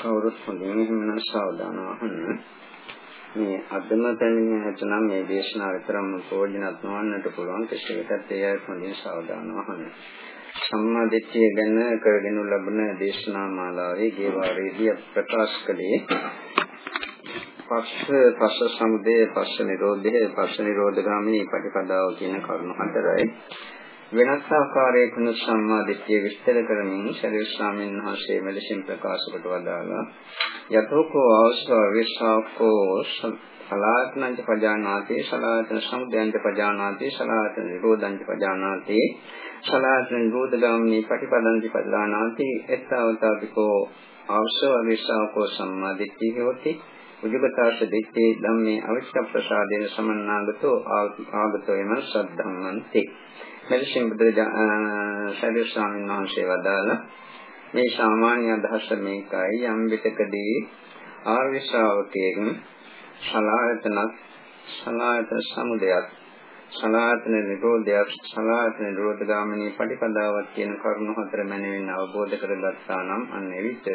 කවුරුත් හොඳින් එහෙමනම් සාවධානව අහන්න. මේ අදම පැමිණ නැත්නම් මේ දේශනාව විතරම ප්‍රයෝජනවත් නොවන්නට පුළුවන් කෙසේකටත් ඒ අය හොඳින් සාවධානව අහන්න. සම්මා දිට්ඨිය ගැන කරගෙන ලබන දේශනා මාලාවේ ගේවාරේදී ප්‍රකාශ කළේ පස්ස පස්ස සමුදය පස්ස නිරෝධය පස්ස නිරෝධ ගාමිනී ප්‍රතිපදාව කියන කරුණු හතරයි. වෙනස් ආකාරයකින් සම්මා දිට්ඨිය විස්තර කරමින් ශරීර ස්වාමීන් වහන්සේ මෙලෙසින් ප්‍රකාශ කොට වදාළා. යතෝකෝ අවස්ව විස්සාකෝ සලාතනං පජානාති සලාතන සමුදයං පජානාති සලාතන නිරෝධං පජානාති සලාතන නිරෝධගාමිනී පටිපදං පජානාති එත්තවතාවිකෝ අවස්ව විස්සාකෝ සම්මා දිට්ඨිය හොති උජගතාස දිට්ඨි ධම්මේ අවිච්ඡ ප්‍රසාදේන සමන්නාගතෝ ආගතෝ යන සද්ධම්මන්ති. මෙලෙසින් බුදුරජාණන් ශරීර ස්වාමීන් වහන්සේ වදාළ මේ සාමාන්‍ය අදහස මේකයි. යම් විටකදී ආර්ය ශ්‍රාවකයෙක් සලායතනක් සලායතන සමුදයක් සලායතන නිරෝධයක් සලායතන නිරෝධ ගාමිනී පටිපදාවක් කියන කරුණු හතර මැනවින් අවබෝධ කරගත්තා නම් අන්න එවිට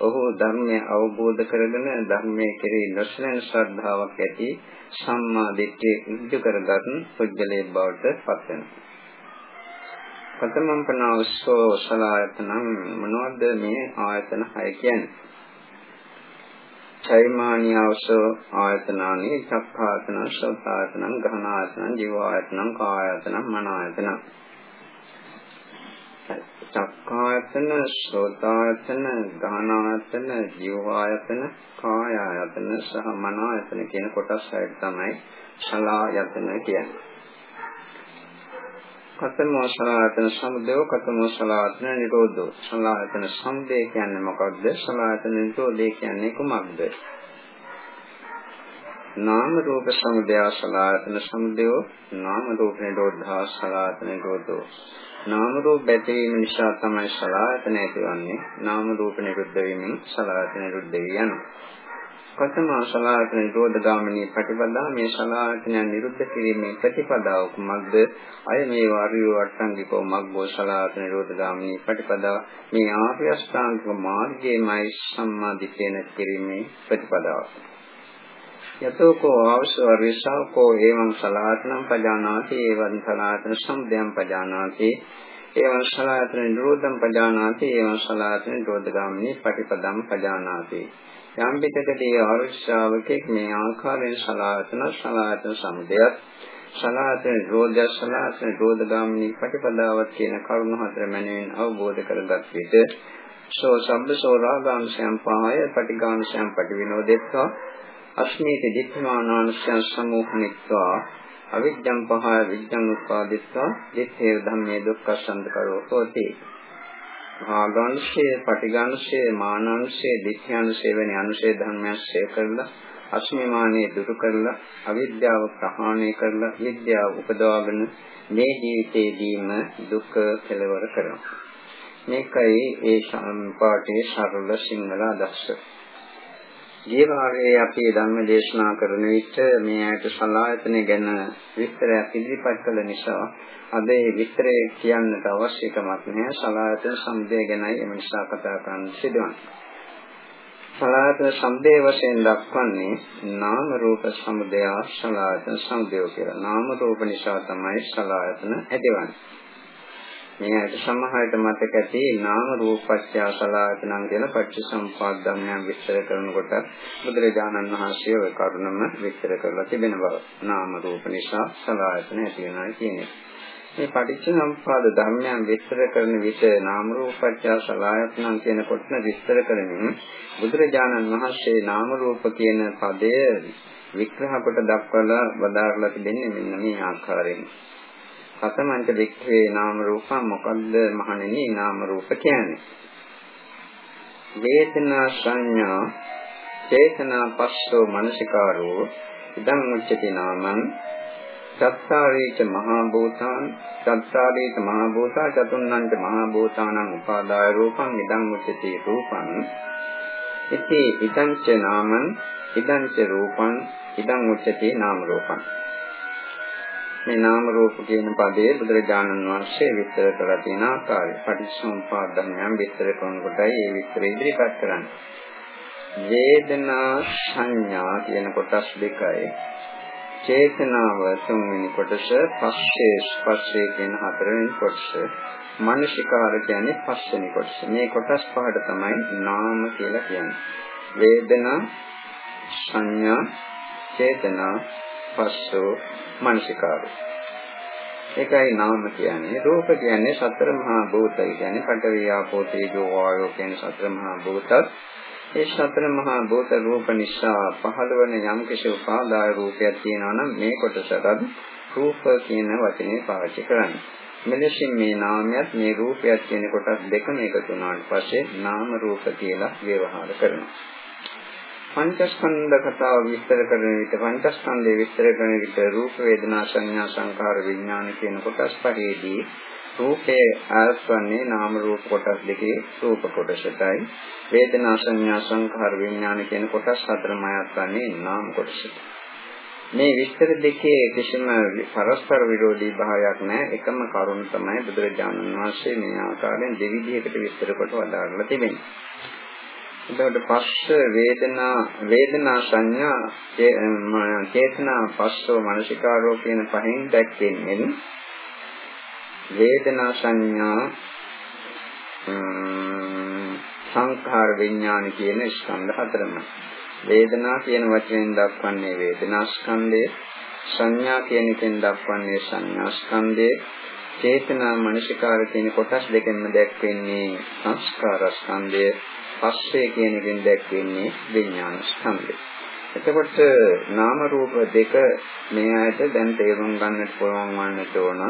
ඔහු ධර්මය අවබෝධ කරගෙන ධර්මයේ කෙරෙහි නොසලෙන ශ්‍රද්ධාවක් ඇති සම්මා දිට්ඨිය ඉද්ධ කරගත් පුජ්‍යලේ බවට පත් වෙනවා. ප්‍රථමම් පනාවස්සෝ සලායතනං මොනවද මේ ආයතන හය කියන්නේ? චෛමානියවසෝ ආයතනානි චක්ඛායතන සෝතායතන ගහනායතන ජීවායතන කායයතන මනායතන චක්ඛායතන සෝතායතන ගහනායතන ජීවායතන කායයතන සහ මනායතන කියන කොටස් හයට තමයි සලායතන කියන්නේ කතමෝ සලායතන සමුදය කතමෝ සලායතන නිරෝධෝ. සලායතන සමුදය කියන්නේ මොකක්ද? සලායතන නිරෝධය කියන්නේ කුමක්ද? නාම රූප සමුදය සලායතන සමුදය. නාම රූප නිරෝධා සලායතන නිරෝධෝ. නාම රූප බැඳීම නිසා තමයි සලායතන ඇතිවන්නේ. නාම රූප නිරුද්ධ වීමෙන් සලායතන නිරුද්ධ වෙනවා කතම සලායතන නිරෝධ ගාමිනී ප්‍රතිපදා මේ සලායතන නිරුද්ධ කිරීමේ ප්‍රතිපදාව කුමක්ද? අය මේ වාරිය වට්ටංගිකෝ මග්ගෝ සලායතන නිරෝධ ගාමිනී ප්‍රතිපදා මේ ආර්ය අෂ්ටාංගික මාර්ගයේමයි සම්මාදිතේන කිරීමේ ප්‍රතිපදාව. යතෝකෝ අවශ්‍ය රිසාවකෝ එවං සලායතනම් පජානාති එවං සලායතන සම්දයම් පජානාති එවං සලායතන නිරෝධම් පජානාති එවං සලායතන නිරෝධ ගාමිනී ප්‍රතිපදම් පජානාති යම් පිටකදී ආරුෂ්‍යාවකෙක් මේ ආකාරයෙන් සලායතන සලායතන සමුදයත් සලායතන රෝධය සලායතන රෝධගාමිනී ප්‍රතිපදාවත් කියන කරුණු හතර මැනවින් අවබෝධ කරගත් විට සෝ සම්බසෝ රාගාංශයන් පහය පටිඝාංශයන් පටිවිනෝදෙත්වා අස්මීති දිට්ඨමානාංශයන් සමෝහනිත්වා අවිජ්ජං පහය විජ්ජං උත්පාදිත්වා දිත්තේ ධම්මේ දුක්ඛ සම්දකරෝ හෝති භාගාංශය, පටිඝාංශය, මානාංශය, දිට්ඨියංශය වැනි අනුශේ ධර්මයන් ශේ කරලා අස්මිමානිය දුරු කරලා අවිද්‍යාව ප්‍රහාණය කරලා විද්‍යාව උපදවාගෙන මේ ජීවිතයේදීම දුක කෙලවර කරනවා. මේකයි ඒ පාඨයේ සරල සිංහල අදහස. ජීවාරයේ අපි ධර්ම දේශනා කරන විට මේ ඇයට සලායතන ගැන විස්තරයක් ඉදිරිපත් කළ නිසා අද ඒ විස්තරය කියන්නට අවශ්‍යකමක් නැහැ සලායතන සම්දේ ගැනයි එම නිසා කතා කරන්න සිදුවන්නේ. සලායතන සම්දේ වශයෙන් දක්වන්නේ නාම රූප සමුදය සලායතන සම්දේ කියලා. නාම රූප නිසා තමයි සලායතන ඇතිවන්නේ. මේ ඇයට සමහරට මතක ඇති නාම රූපච්ඡය සලආයතනං කියන පටිච්චසමුප්පාද ධර්මයන් විස්තර කරනකොට බුදුරජාණන් වහන්සේ ওই කරුණම විස්තර කරලා තිබෙන බව. නාම රූප නිසා සලආයතන ඇති වෙනවා කියන්නේ. මේ පටිච්චසමුප්පාද ධර්මයන් විස්තර කරන විට නාම රූපච්ඡය සලආයතනං කියන කොටන විස්තර කරමින් බුදුරජාණන් වහන්සේ නාම රූප කියන පදය විග්‍රහ කොට දක්වලා වදාරලා තිබෙන්නේ මෙන්න මේ ආකාරයෙන්. කතමංච වික්ඛේ නාම රූපං. මොකද්ද මහණෙනි නාම රූප කියන්නේ? වේදනා සංඥා චේතනා පස්සෝ මනසිකාරෝ ඉදං උච්චති නාමං. සත්තාරේච මහා භූතාන් සත්තාරේච මහා භූතා චතුන්නංච මහා භූතානං උපාදාය රූපං ඉදං උච්චති රූපං. ඉති ඉදං ච නාමං ඉදං ච රූපං ඉදං උච්චති නාම රූපං. මේ නාම රූප කියන පදයේ බුදුරජාණන් වහන්සේ විස්තර කරලා තියෙන ආකාරය. පටිච්චසමුප්පාද ධර්මයන් විස්තර කරනකොටයි ඒ විස්තර ඉදිරිපත් කරන්නේ. වේදනා සංඥා කියන කොටස් දෙකයි. චේතනාව තුන්වෙනි කොටස පස්සේ ස්පර්ශය කියන හතරවෙනි කොටස මානසිකාර කියන්නේ පස්වෙනි කොටස. මේ කොටස් පහට තමයි නාම කියලා කියන්නේ. වේදනා සංඥා චේතනා පස්සෝ මානසිකාරෝ ඒකයි නාම කියන්නේ. රූප කියන්නේ සතර මහා භූතය කියන්නේ පඨවි ආපෝ තේජෝ වායෝ කියන සතර මහා භූතත්. ඒ සතර මහා භූත රූප නිසා පහළවන යම් කිසි උපාදාය රූපයක් තියෙනවා නම් මේ කොටසට රූප කියන වචනේ පාවිච්චි කරන්නේ. මෙලෙසින් මේ නාමයත් මේ රූපයත් කියන කොටස් දෙකම එකතු වුණාට පස්සේ නාම රූප කියලා ව්‍යවහාර කරනවා. පංචස්කන්ධ කතාව විස්තර කරන විට පංචස්කන්ධය විස්තර කරන විට රූප වේදනා සංඥා සංකාර විඥාන කියන කොටස් පහේදී රූපේ ආස්වන්නේ නාම රූප කොටස් දෙකේ රූප කොටසටයි. වේදනා සංඥා සංකාර විඥාන කියන කොටස් හතරම ආස්වන්නේ නාම කොටසට. මේ විස්තර දෙකේ කිසිම පරස්පර විරෝධී භාවයක් නැහැ. එකම කරුණ තමයි බුදුරජාණන් වහන්සේ මේ ආකාරයෙන් දෙවිධයකට විස්තර කොට වදාරලා තිබෙන්නේ එතකොට පස්ස වේදනා වේදනා සංඥා චේතනා පස්සෝ මනසිකාරෝ කියන පහෙන් දැක්වෙන්නේ වේදනා සංඥා සංඛාර විඥාන කියන ස්කන්ධ හතරම. වේදනා කියන වචයෙන් දක්වන්නේ වේදනා ස්කන්ධය සංඥා කියන එකෙන් දක්වන්නේ සංඥා ස්කන්ධය චේතනා මනසිකාර කියන කොටස් දෙකෙන්ම දැක්වෙන්නේ සංස්කාර ස්කන්ධය. පස්සේ කියන එකෙන් දැක්වෙන්නේ විඥාන ස්කන්ධය. එතකොට නාම රූප දෙක මේ ඇයට දැන් තේරුම් ගන්නට පුළුවන් වන්නට ඕන.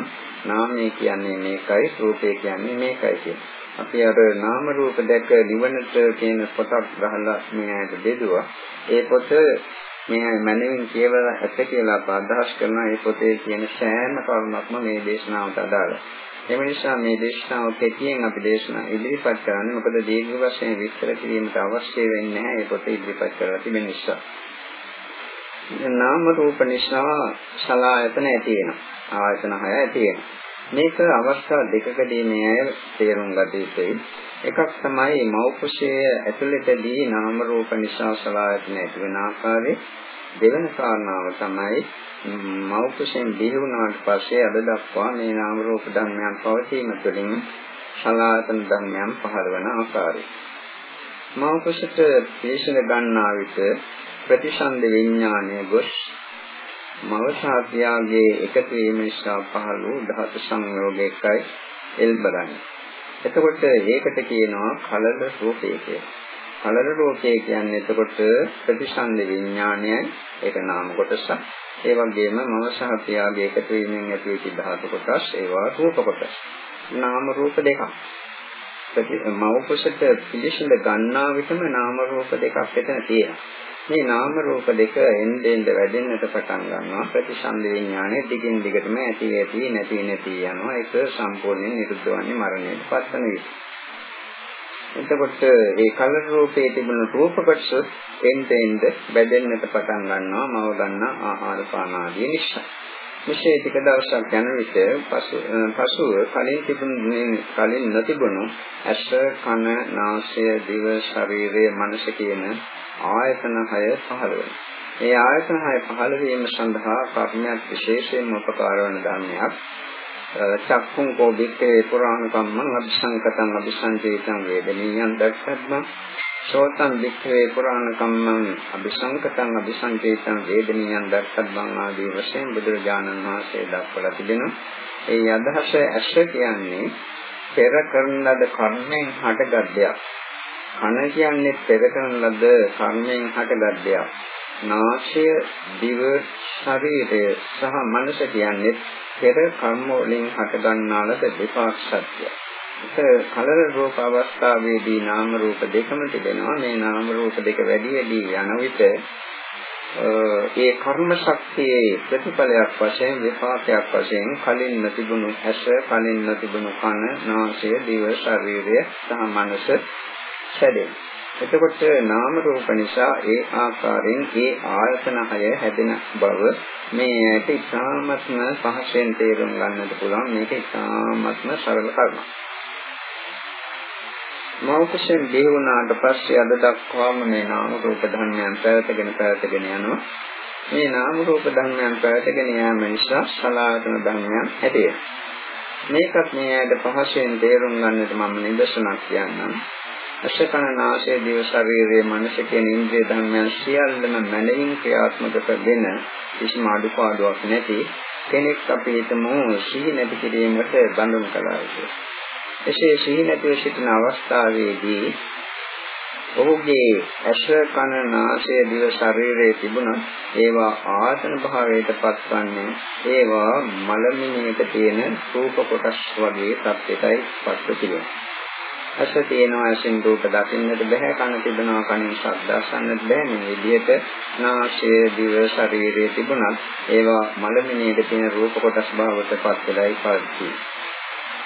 නාමය කියන්නේ මේකයි, රූපය කියන්නේ මේකයි කියන. අපි අර නාම රූප දැක නිවනට කියන පොතක් ගහලා මේ ඇයට බෙදුවා. ඒ පොත මේ මනමින් කියවලා ඇත කියලා අප අදහස් කරන ඒ පොතේ කියන සෑම කරුණක්ම මේ දේශනාවට අදාළයි. එම නිසා මේ දේශනාව කෙටියෙන් අපි දේශනා ඉදිරිපත් කරන්නේ මොකද දීර්ඝ වශයෙන් විස්තර කිරීමට අවශ්‍ය වෙන්නේ නැහැ ඒ පොත ඉදිරිපත් කරලා තිබෙන නිසා. නාම රූප නිසා සලආයතන ඇති වෙනවා. ආයතන හය ඇති වෙනවා. මේක අවස්ථා දෙකකදී මේ අය තේරුම් ගත යුතුයි. එකක් තමයි මෞපුෂයේ ඇතුළතදී නාම රූප නිසා සලආයතන ඇති වෙන ආකාරය. දෙවන කාරණාව තමයි මෞපුෂෙන් බිහි වුණාට පස්සේ අද දක්වා මේ නාම රූප ධර්මයන් පවතීම තුළින් සලායතන ධර්මයන් පහළ වන ආකාරය. මෞපුෂට පේශන ගන්නා විට ප්‍රතිසන්ද විඥානය ගොස් මවසාතියාගේ එකතු වීම නිසා පහළ වූ ධාතු සංයෝගයකයි එල්බරන්නේ. එතකොට ඒකට කියනවා කලල රූපය කියලා. කලල රූපය කියන්නේ එතකොට ප්‍රතිසන්ද විඥානයයි ඒක නාම කොටසක්. ඒ වගේම මම සහ පියාගේ එකතු වීමෙන් ඇති වෙච්ච ධාතු කොටස් ඒවා රූප කොටස්. නාම රූප දෙකක්. මෞපසට පිළිසිඳ ගන්නා විටම නාම රූප දෙකක් එතන තියෙනවා. මේ නාම රූප දෙක එන්නෙන්ද වැඩෙන්නට පටන් ගන්නවා ප්‍රතිසන්ද විඥානයේ දිගින් දිගටම ඇති ඇති නැති නැති යනවා ඒක සම්පූර්ණයෙන් නිරුද්ධ වන්නේ මරණයට පත්වන විට. එතකොට ඒ කලර රූපයේ තිබුණු රූප කොටස එන්නෙන්ද වැඩෙන්නට පටන් ගන්නවා මව ගන්නා ආහාර පාන ආදී නිසා. මෙසේ ටික දවසක් යන විට පසු පසුව කලින් තිබුණු කලින් නොතිබුණු ඇස කන නාසය දිව ශරීරය මනස කියන ආයතන 6 පහළ වෙනවා. මේ ආයතන 6 පහළ වීම සඳහා කර්මයක් විශේෂයෙන්ම උපකාර වන ධර්මයක්. චක්කුං කෝ වික්කේ පුරාණ කම්මං අபிසංකතං අபிසංජේතං වේදනීයං දක්ඛබ්බං සෝතං වික්කේ පුරාණ කම්මං අபிසංකතං අபிසංජේතං වේදනීයං දක්ඛබ්බං ආදී වශයෙන් බුදුරජාණන් වහන්සේ දක්වලා තිබෙනවා. ඒ අදහස ඇස කියන්නේ පෙර කරන ලද කර්මෙන් හටගත් දෙයක්. කන කියන්නේ පෙර කරන ලද කර්මෙන් හටගත් දෙයක්. නාසය, දිව, ශරීරය සහ මනස කියන්නේ පෙර කර්ම වලින් හටගන්නා ලද විපාක සත්‍යය. ඒක කලර රූප අවස්ථාවේදී නාම රූප දෙකම තිබෙනවා. මේ නාම රූප දෙක වැඩි වැඩි යන විට ඒ කර්ම ශක්තියේ ප්‍රතිඵලයක් වශයෙන් විපාකයක් වශයෙන් කලින් නොතිබුණු ඇස කලින් නොතිබුණු කන නාසය දිව ශරීරය සහ මනස හැදෙන. එතකොට නාම රූප නිසා ඒ ආකාරයෙන් ඒ ආයතන හය හැදෙන බව මේ ඇට ඉතාමත්ම පහසෙන් තේරුම් ගන්නට පුළුවන් මේක ඉතාමත්ම සරල කරුණක්. මෞකෂෙන් බිහි වුණාට පස්සේ අද දක්වාම මේ නාම රූප ධර්මයන් පැවතගෙන පැවතගෙන යනවා. මේ නාම රූප ධර්මයන් පැවතගෙන යාම නිසා සලායතන ධර්මයන් ඇතිවේ. මේකත් මේ ඇයිද පහසෙන් තේරුම් ගන්නට මම නිදර්ශනක් කියන්නම්. අශකන නාසය දිව ශරීරයේ මනස කියන ඉන්ද්‍රිය ධර්මයන් සියල්ලම මනමින් ක්‍රියාත්මක කරගෙන කිසිම අඩුපාඩුවක් නැති කෙනෙක් අපි හිතමු සිහි නැති කිරීමට බඳුන් කළා කියලා. එසේ සිහි නැතිව සිටින අවස්ථාවේදී ඔහුගේ ඇස කන නාසය දිව ශරීරයේ තිබුණා ඒවා ආසන භාවයට පත්වන්නේ ඒවා මලමිණියට තියෙන රූප කොටස් වගේ තත්ත්වයටයි පත්ව තිබෙනවා. ඇස තියෙනවා ඇසින් රූප දකින්නට බෑ කන තිබෙනවා කනින් ශබ්ද අසන්නට බෑ. මේ විදිහට නාසය දිව ශරීරයේ තිබුණත් ඒවා මලමිණියට තියෙන රූප කොටස් බවට පත් වෙලායි පරිදි.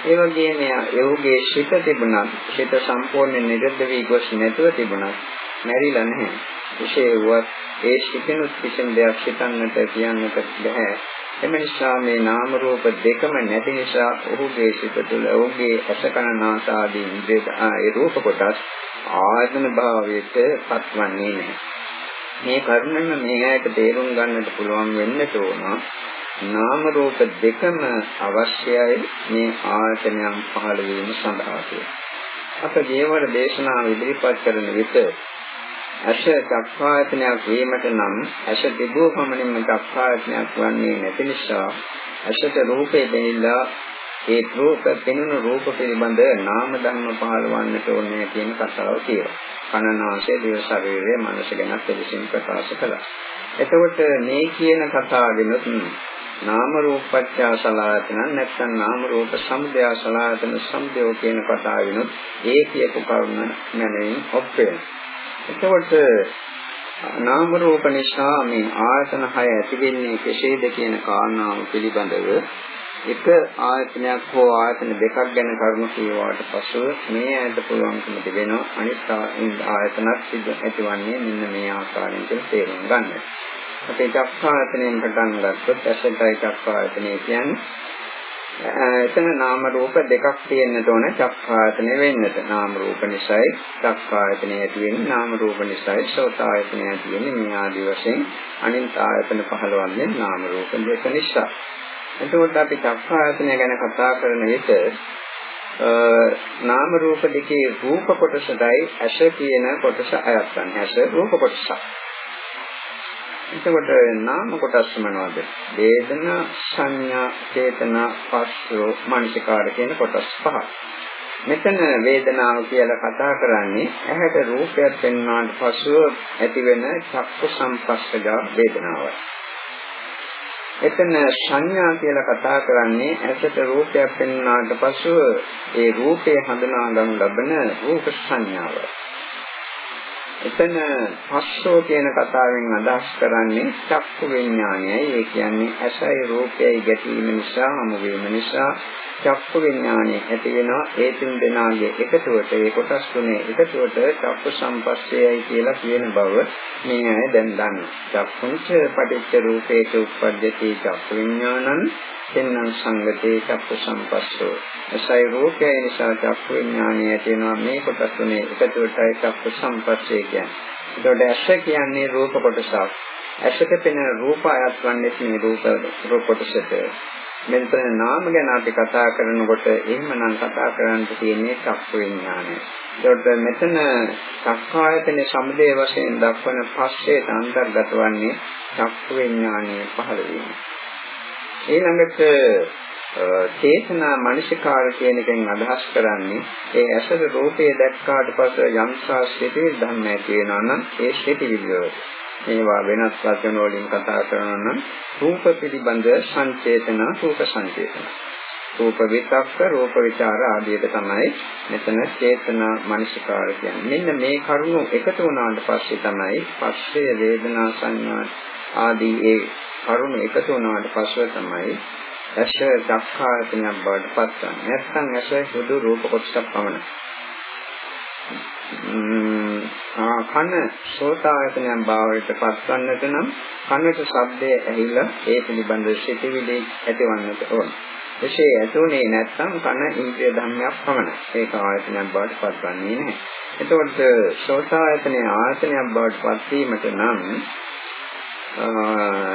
ඒ වගේම එහුගේ ශිත තිබුණත් ශිත සම්පූර්ණ නිරුද්ධ වී ගොස් නැතුව තිබුණත් මැරිලා නැහැ. විශේෂවත් ඒ ශිතනුත් කිසිම දෙයක් හිතන්නට කියන්නට බෑ. එම නිසා මේ නාම රූප දෙකම නැති නිසා ඔහුගේ සිත තුළ ඔහුගේ අසකන නාසාදී ඉන්ද්‍රිය ඒ රූප කොටස් ආයතන භාවයට පත්වන්නේ නැහැ. මේ කරුණම මේ ඇයට තේරුම් ගන්නට පුළුවන් වෙන්නට ඕන. නාම රූප දෙකම අවශ්‍යයි මේ ආයතනයන් පහළ වීම සඳහා කියලා. අප ජීවර දේශනාව ඉදිරිපත් කරන විට ඇස චක්ඛායතනයක් වීමට නම් ඇස තිබූ පමණින්ම චක්ඛායතනයක් වන්නේ නැති නිසා ඇසට රූපේ දෙilla ඒ රූප පෙනුණු රූප පිළිබඳ නාම ධර්ම පහළවන්නට ඕනේ කියන කතාව කියනවා. කනනාසය දිව ශරීරය මනස ගැන දෙලෙසින් ප්‍රකාශ කළා. එතකොට මේ කියන කතාවෙනුත් නාම රූපච්ඡා සලආයතන නැත්නම් නාම රූප සමුදය සලආයතන සමුදය කියන කතාවෙනුත් ඒ කියපු කරුණ මැනවින් ඔප්පෙනවා. එතකොට නාම රූප නිසා මේ ආයතන හය ඇති වෙන්නේ කෙසේද කියන කාරණාව පිළිබඳව එක ආයතනයක් හෝ ආයතන දෙකක් ගැන කරුණු කියවාට පසුව මේ ඇයට පුළුවන්කම තිබෙනවා අනිත් ආයතනත් ඇතිවන්නේ මෙන්න මේ ආකාරයෙන් කියලා තේරුම් ගන්න. අපේ චක්ඛායතනයෙන් පටන් ගත්තොත් ඇසටයි චක්ඛායතනය කියන්නේ එතන නාම රූප දෙකක් තියෙන්නට ඕන චක්ඛායතනෙ වෙන්නට. නාම රූප නිසායි චක්ඛායතනෙ ඇති වෙන්නේ. නාම රූප නිසායි සෝතායතනෙ ඇති වෙන්නේ. මේ ආදි වශයෙන් අනිත් ආයතන පහළවන්නේ නාම රූප දෙක නිසා. එතකොට අපි චක්ඛායතනය ගැන කතා කරන විට නාම රූප දෙකේ රූප කොටසයි ඇස කියන කොටස අයත් ගන්න. ඇස රූප කොටසක්. එතකොට නාම කොටස් මොනවද? වේදනා, සංඥා, චේතනා, පස්සෝ, මනසිකාර කියන කොටස් පහ. මෙතන වේදනාව කියලා කතා කරන්නේ ඇහැට රූපයක් පෙන්වනාට පසුව ඇතිවෙන චක්කු සංපස්සජ වේදනාවයි. එතන සංඥා කියලා කතා කරන්නේ ඇසට රූපයක් පෙන්වනාට පසුව ඒ රූපය හඳුනා ගන්න ලබන රූප සංඥාවයි. එතන පස්සෝ කියන කතාවෙන් අදහස් කරන්නේ චක්කු විඥානයයි. ඒ කියන්නේ ඇසයි රූපයයි ගැටීම නිසා, හමු වීම නිසා චක්කු විඥානය ඇති වෙනවා. ඒ තුන් දෙනාගේ එකතුවට, ඒ කොටස් තුනේ එකතුවට චක්කු සම්පස්සයයි කියලා කියන බව මේ අය දැන් දන්නවා. චක්කුංච පටිච්ච රූපේච උප්පද්දති චක්කු විඥානං එන්නම් සංගතේ චක්කු සම්පස්සෝ. එසයි රූපය නිසා චක්කු විඥානය ඇතිවෙනවා. මේ කොටස් තුනේ එකතුවටයි චක්කු සම්පස්සේ කියන්නේ. එතකොට ඇස කියන්නේ රූප කොටසක්. ඇසට පෙනෙන රූප අයත් වන්නේ මේ රූප රූප කොටසට. මෙතන නාම ගැන අපි කතා කරනකොට එහෙමනම් කතා කරන්න තියෙන්නේ චක්කු විඥානය. එතකොට මෙතන සක්කායතන සමුදේ වශයෙන් දක්වන පස්සේ අන්තර්ගත වන්නේ චක්කු විඥානයේ පහළ වීම. ඊළඟට චේතනා මනසිකාර කියන එකෙන් අදහස් කරන්නේ ඒ ඇසල රූපේ දැක්කාට පස්සේ යම්සා සිටිවිලි ධර්ම ඇති වෙනවා නම් ඒ සිටිවිලි මේවා වෙනස් වචන වලින් කතා කරනවා නම් රූප පිළිබඳ සංචේතන රූප සංචේතන. රූප විතක්ක රූප විචාර ආදියට තමයි මෙතන චේතනා මනසිකාර කියන්නේ. මෙන්න මේ කරුණු එකතු වුණාට පස්සේ තමයි පස්සේ වේදනා සංඥා ආදී ඒ කරුණ එකතු වුණාට පස්ව තමයි ඇස දක්ඛායතනයක් බවට පත් වන්නේ. නැත්නම් ඇස සුදු රූප කොටසක් පමණයි. කන සෝතායතනයන් භාවයට පත්වන්නට නම් කනට ශබ්දය ඇහිලා ඒ පිළිබඳ සිතිවිලි ඇතිවන්නට ඕන. එසේ ඇතුනේ නැත්නම් කන ඉන්ද්‍රිය ධර්මයක් පමණයි. ඒක ආයතනයක් බවට පත්වන්නේ නැහැ. එතකොට සෝතායතනයේ ආයතනයක් බවට පත්වීමට නම්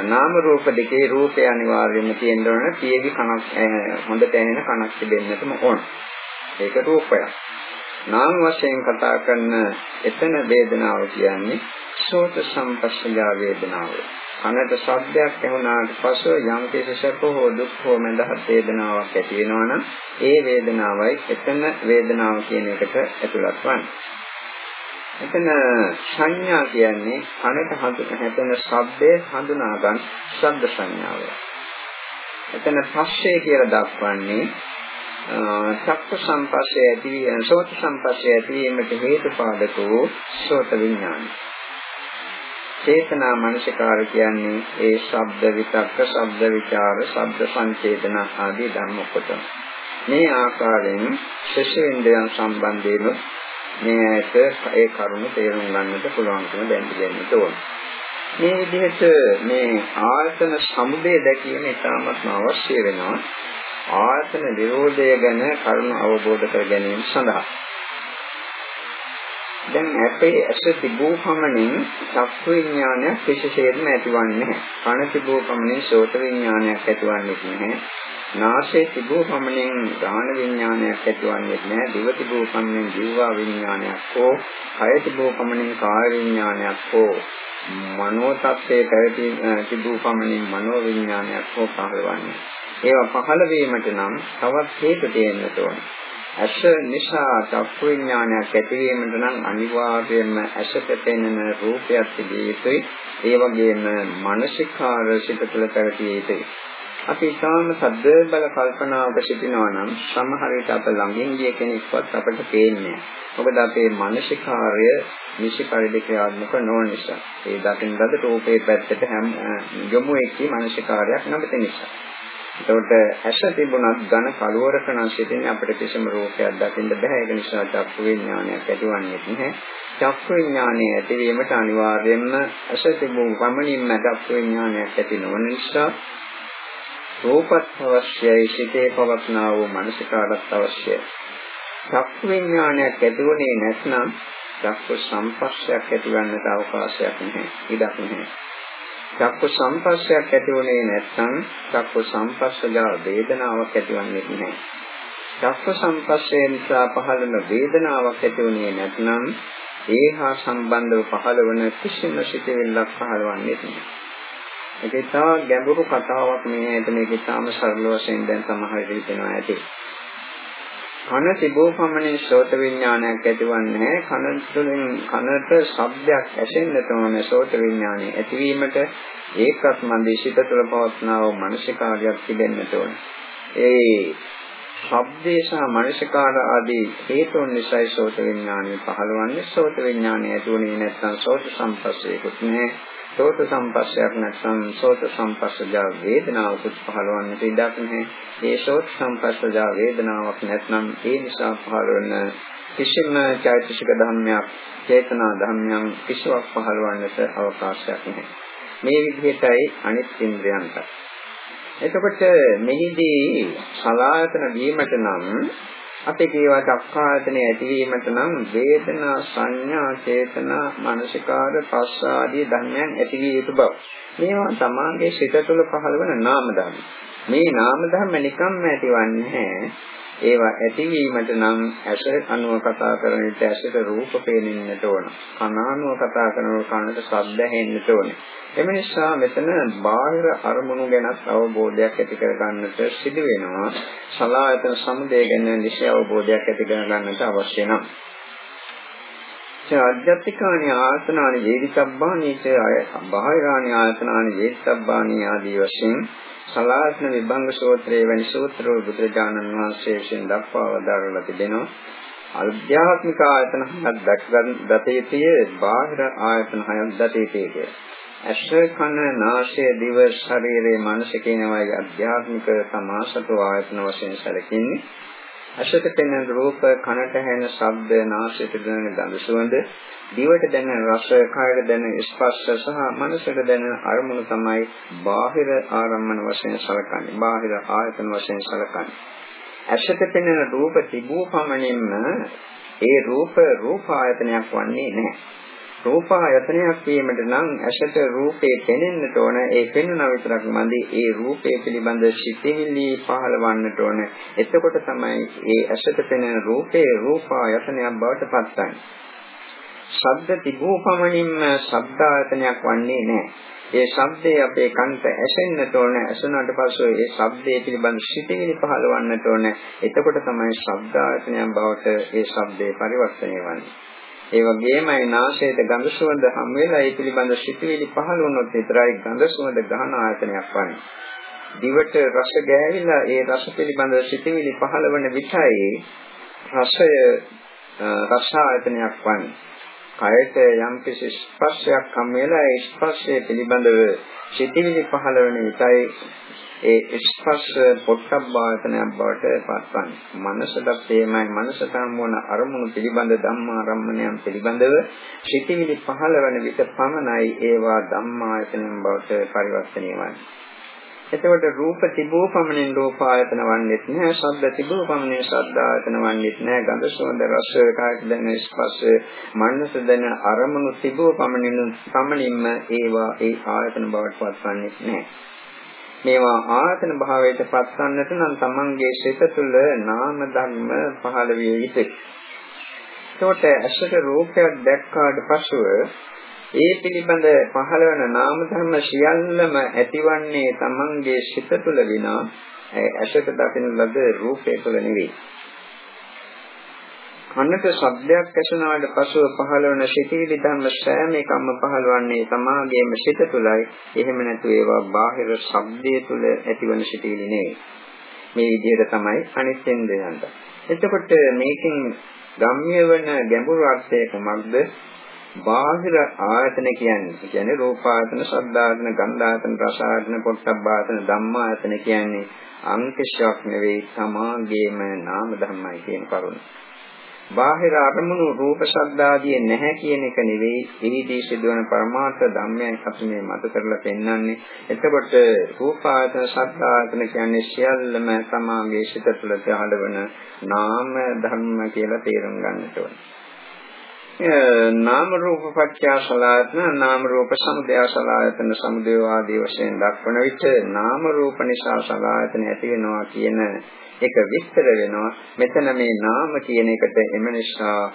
නාම රූප දෙකේ රූපය අනිවාර්යයෙන්ම තියෙන්න ඕන. පියවි කනක් හොඳට ඇහෙන කනක් තිබෙන්නටම ඕන. ඒක රූපයක්. නාම වශයෙන් කතා කරන එතන වේදනාව කියන්නේ සෝත සම්පස්සජා වේදනාව. කනට ශබ්දයක් ඇහුණාට පසු යම් කිසි හෝ දුක් හෝ මඳහත් වේදනාවක් ඇති වෙනවා නම් ඒ වේදනාවයි එතන වේදනාව කියන එකට ඇතුළත් වන්නේ. එතන සංඥා කියන්නේ කනට හැදෙන ශබ්දය හඳුනා ගන්න ශබ්ද සංඥාව. එතන පස්සේ කියලා දක්වන්නේ චක්ක සංපස්සේ ඇති සෝත සංපස්සේ ඇතිවීමට හේතුපාදක වූ සෝත විඥානයි. චේතනා මනසිකාර කියන්නේ ඒ ශබ්ද විතක්ක, ශබ්ද විචාර, ශබ්ද සංචේතන ආදී ධර්ම කොට. මේ ආකාරයෙන් ශිෂ්‍යෙන්දයන් සම්බන්ධයෙන් මේ ඇයට ඒ කරුණ තේරුම් ගන්නට පුළුවන්කම දැන් දෙන්න ඕන. මේ විදිහට මේ ආයතන සමුදය දැකීම ඉතාමත් අවශ්‍ය වෙනවා. ආයතන විරෝධය ගැන කරුණ අවබෝධ කර ගැනීම සඳහා දැන් අපේ ඇස තිබූ පමණින් චක්කු විඥානයක් විශේෂයෙන්ම ඇතිවන්නේ නැහැ. කන තිබූ පමණින් සෝත විඥානයක් ඇතිවන්නේ නැහැ. නාසය තිබූ පමණින් ගාන විඥානයක් ඇතිවන්නේ නැහැ. දිව තිබූ පමණින් ජීවා විඥානයක් හෝ කය තිබූ පමණින් කාය විඥානයක් හෝ මනෝ තත්ත්වයේ පැවති තිබූ පමණින් මනෝ විඥානයක් හෝ පහළවන්නේ. ඒවා පහළ වීමට නම් තවත් හේතු තියෙන්න ඕනේ. ඇස නිසා චක්කු විඥානයක් ඇතිවීමට නම් අනිවාර්යයෙන්ම ඇසට පෙනෙන රූපයක් තිබිය යුතුයි. ඒ වගේම මානසිකාර සිත තුළ පැවතිය යුතුයි. අපි තාම සද්ද බල කල්පනාවක සිටිනවා නම් සමහර විට අප ළඟින් ගිය කෙනෙක්වත් අපට පේන්නේ මොකද අපේ මානසිකාර්ය නිසි පරිදි ක්‍රියාත්මක නොවන නිසා. ඒ දකින්න ලද රූපේ පැත්තට හැම යොමු වෙච්ච මානසිකාර්යයක් නැවත නිසා. එතකොට ඇස තිබුණත් ඝන කලවරක නම් සිටින්නේ අපිට කිසිම රූපයක් දකින්න බෑ. ඒක නිසා චක්කු විඥානයක් ඇතිවන්නේ නැහැ. චක්කු විඥානය ඇතිවීමට අනිවාර්යයෙන්ම ඇස තිබුණු පමණින්ම චක්කු විඥානයක් ඇති නොවන නිසා රූපත් අවශ්‍යයි, සිතේ පවත්නා වූ මනසිකාරත් අවශ්‍යයි. චක්කු විඥානයක් ඇතිවුණේ නැත්නම් චක්කු සම්පස්සයක් ඇතිවන්නට අවකාශයක් නැහැ. ඉඩක් නැහැ. චක්කු සංපස්සයක් ඇති වුණේ නැත්නම් චක්කු සංපස්සජා වේදනාවක් ඇතිවන්නේ නැහැ. චක්කු සංපස්සේ නිසා පහළන වේදනාවක් ඇති වුණේ නැත්නම් ඒ හා සම්බන්ධව පහළවන කිසිම සිතෙවිල්ලක් පහළවන්නේ නැහැ. ඒක තව ගැඹුරු කතාවක් මේ ඇයිද මේක තාම සරල වශයෙන් දැන් සමහර විට හිතෙනවා ඇති. කන තිබෝ පමණින් ශෝත විඥානයක් ඇතිවන්නේ කන තුළින් කනට ශබ්දයක් ඇසෙන්නට ඕන ශෝත විඥානය ඇතිවීමට ඒකත් මන්දී සිත තුළ පවත්නා වූ මානසිකාරයක් තිබෙන්නට ඕන ඒ ශබ්දේ සහ මානසිකාර ආදී හේතුන් නිසායි ශෝත විඥානය පහළවන්නේ. ශෝත විඥානය ඇතිවුණේ නැත්නම් ශෝත සම්පස්සේකුත් නැහැ. සෝත සම්පස්සයක් නැත්නම් සෝත සම්පස්සජා වේදනාවකුත් පහළවන්නට ඉඩක් නැහැ. ඒ සෝත සම්පස්සජා වේදනාවක් නැත්නම් ඒ නිසා පහළවන කිසිම චෛතසික ධර්මයක්, චේතනා ධර්මයන් කිසිවක් පහළවන්නට අවකාශයක් නැහැ. මේ විදිහටයි අනිත් ඉන්ද්‍රයන්ට. එතකොට මෙහිදී සලායතන වීමට නම් අපි කියවා චක්කායතන ඇතිවීමට නම් වේදනා සංඥා චේතනා මානසිකාර පස්ස ආදී ධර්මයන් ඇතිවිය යුතු බව. මේවා තමාගේ සිත තුළ පහළවන නාම ධර්ම. මේ නාම ධර්ම නිකම්ම ඇතිවන්නේ නැහැ. ඒවා ඇතිවීමට නම් ඇස අනුව කතා කරන විට ඇසට රූප පේනෙන්නට ඕන. කන අනුව කතා කරනකොට කනට ශබ්ද ඇහෙන්නට ඕන. එම නිසා මෙතන බාහිර අරමුණු ගැනත් අවබෝධයක් ඇති කර ගන්නට සිදු වෙනවා. සලායතන සමුදය ගැන නිශ්චය අවබෝධයක් ඇති කර ගන්නට අවශ්‍ය නම්. අධ්‍යාත්මිකානි ආසනානි වේදිතබ්බානි ච අය බාහිරානි ආසනානි වේදිතබ්බානි ආදී වශයෙන් සලායතන විභංග සූත්‍රයේ වැනි සූත්‍රවල බුදුරජාණන් වහන්සේ විසින් දක්වා වදාරලා තිබෙනවා. අධ්‍යාත්මික ආයතන හයක් දත යුතුය බාහිර ආයතන හයක් දත යුතුය ඇස කන නාසය දිව ශරීරයේ මනස කියනවායි අධ්‍යාත්මික සමාසතු ආයතන වශයෙන් සැලකෙන්නේ ඇසට පෙනෙන රූප, කනට ඇහෙන ශබ්ද, නාසයට දැනෙන ගඳ සුවඳ, දිවට දැනෙන රස, කයට දැනෙන ස්පර්ශ සහ මනසට දැනෙන අරමුණු තමයි බාහිර ආරම්මන වශයෙන් සලකන්නේ. බාහිර ආයතන වශයෙන් සලකන්නේ. ඇසට පෙනෙන රූප තිබූ පමණින්ම ඒ රූප රූප ආයතනයක් වන්නේ නැහැ. රූපායතනයක් වීමට නම් ඇසට රූපේ පෙනෙන්නට ඕන. ඒ පෙනුන විතරක් මදි ඒ රූපේ පිළිබඳ සිතිවිලි පහළවන්නට ඕන. එතකොට තමයි ඒ ඇසට පෙනෙන රූපේ රූපායතනයක් බවට පත්වන්නේ ශබ්ද තිබූ පමණින්ම ශබ්දායතනයක් වන්නේ නැහැ. ඒ ශබ්දේ අපේ කන්ට ඇසෙන්නට ඕන. ඇසුණාට පස්සේ ඒ ශබ්දයේ පිළිබඳ සිතිවිලි පහළවන්නට ඕන. එතකොට තමයි ශබ්දායතනයක් බවට ඒ ශබ්දේ පරිවර්තනය වන්නේ. ඒ වගේමයි නාසයට ගඳ සුවඳ හම් වෙලා ඒ පිළිබඳ සිතුවිලි පහළ වුණොත් විතරයි ගඳ සුවඳ ගහන ආයතනයක් වන්නේ. දිවට රස ගෑවිලා ඒ රස පිළිබඳ සිතුවිලි පහළ වන විටයි රසය රස ආයතනයක් වන්නේ. කයට යම් කිසි ස්පර්ශයක් හම් වෙලා ඒ ස්පර්ශය පිළිබඳව සිතුවිලි පහළ වන විටයි ඒ ස්පර්ශ පොට්ටබ්බායතනයක් බවට පත්වන්නේ. මනසට තේමයි මනසට හමුවන අරමුණු පිළිබඳ ධම්මාරම්මණයන් පිළිබඳව සිතිවිලි පහළ වන විට පමණයි ඒවා ධම්මායතනයන් බවට පරිවර්තනය වන්නේ. එතකොට රූප තිබූ පමණින් රූප ආයතන වන්නේත් නැහැ ශබ්ද තිබූ පමණින් ශබ්ද ආයතන වන්නේත් නැහැ ගන්ධ සුවඳ රස කායික දැනෙන ස්පර්ශ මනස දැනෙන අරමුණු තිබූ පමණින් පමණින්ම ඒවා ඒ ආයතන බවට පත්වන්නේ නැහැ මේවා ආයතන භාවයට පත්වන්නට නම් තමන්ගේ සිත තුළ නාම ධර්ම පහළ විය යුතුයි. ඒකට ඇසට රූපයක් දැක්කාට පසුව ඒ පිළිබඳ පහළ වන නාම ධර්ම සියල්ලම ඇතිවන්නේ තමන්ගේ සිත තුළ විනා ඇසට දකින ලද රූපය තුළ නෙවෙයි. අන්නක ශබ්දයක් ඇසුනාට පසුව පහළවන සිතිවිලි ධර්ම සෑම එකක්ම පහළවන්නේ සමාගයේම සිත තුළයි. එහෙම නැතු ඒවා බාහිර ශබ්දයේ තුළ ඇතිවන සිතිවිලි නෙවෙයි. මේ විදිහට තමයි අනිත් ඉන්ද්‍රයන්ට. එතකොට මේකෙන් ගම්ම්‍ය වෙන ගැඹුරු අර්ථය කුමක්ද? බාහිර ආයතන කියන්නේ කියන්නේ රූපායතන, ශබ්දායතන, ගන්ධායතන, රසායතන, පොට්ටබ්බායතන, ධම්මායතන කියන්නේ අංකෂයක් නෙවෙයි සමාගයේම නාම ධර්මයි කියන කරුණ. බාහිර අරමුණු රූප ශබ්ද ආදී නැහැ කියන එක නෙවෙයි එහිදී සිදුවන පරමාර්ථ ධර්මයන් අපි මේ මත කරලා පෙන්වන්නේ එතකොට රූප ආයතන ශබ්ද ආයතන කියන්නේ සියල්ලම සමාගයේ සිත තුළ පහළවන නාම ධර්ම කියලා තේරුම් ගන්නට ඕනේ නාම රූප පත්‍ය සලආයතන නාම රූප සමුදය සලආයතන සමුදය ආදී වශයෙන් දක්වන විට නාම රූප නිසා සලආයතන ඇති වෙනවා කියන ඒක විස්තර වෙනවා. මෙතන මේ නාම කියන එකට එම නිසා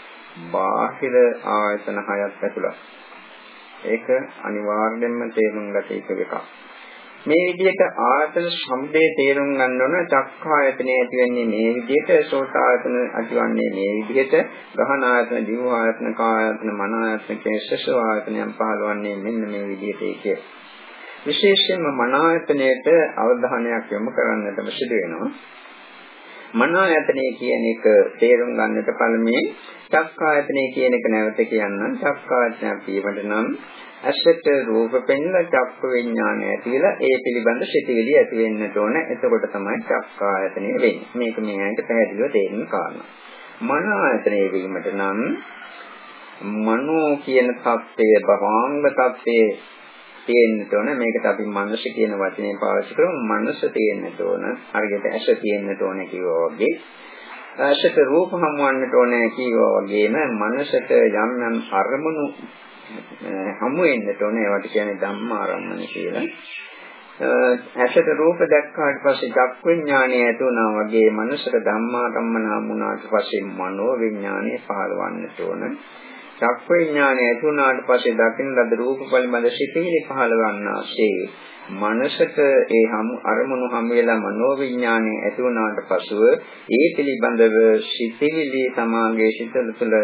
බාහිර ආයතන හයක් ඇතුළත්. ඒක අනිවාර්යෙන්ම තේරුම් ගත යුතු එකක්. මේ විදිහට ආයතන සම්දේ තේරුම් ගන්න ඕන චක්ඛායතනෙ ඇති වෙන්නේ මේ විදිහට සෝතායතන ඇතිවන්නේ මේ විදිහට ගහන ආයතන දිව ආයතන කායතන මන ආයතන කේශස ආයතනයන් පහළවන්නේ මෙන්න මේ විදිහට ඒකේ. විශේෂයෙන්ම මන ආයතනයට අවධානයක් යොමු කරන්නට සිදු වෙනවා. මනෝයතනෙ කියන එක තේරුම් ගන්නට පළමුවෙන් චක්කායතනෙ කියන එක නැවත කියන්නම්. චක්කායතනය වීමට නම් ඇසට රූප පෙන්ල චක්ක විඥානය ඇතිලා ඒ පිළිබඳ සිතිවිලි ඇති වෙන්නට ඕන. එතකොට තමයි චක්කායතනෙ වෙන්නේ. මේක මේ ඇයිට පැහැදිලිව තේරුම් කාරණා මනෝයතනෙ වීමට නම් මනෝ කියන தත්ත්වය භවංග தත්ත්වයේ තියෙන්නට ඕන. මේකට අපි මනස කියන වචනේ පාවිච්චි කරමු. මනස තියෙන්නට ඕන. හරියට ඇස තියෙන්නට ඕන කිව්වා වගේ. ඇසට රූප හමුවන්නට ඕන කිව්වා වගේම මනසට යම් යම් අරමුණු හමු වෙන්නට ඕන. ඒවට කියන්නේ ධම්මාරම්මන කියලා. ඇසට රූප දැක්කාට පස්සේ චක් විඥානය ඇති වුණා වගේ මනසට ධම්මාරම්මන හමුණාට පස්සේ මනෝ විඥානය පහළවන්නට ඕන. චක්ක විඥානය ඇති වුණාට පස්සේ දකින්න ලද රූප පිළිබඳ සිතිවිලි පහළ ගන්නාසේ මනසට ඒ හමු අරමුණු හමු වෙලා මනෝ විඥානය ඇති වුණාට පසුව ඒ පිළිබඳව සිතිවිලි සමාගයේ සිත තුළ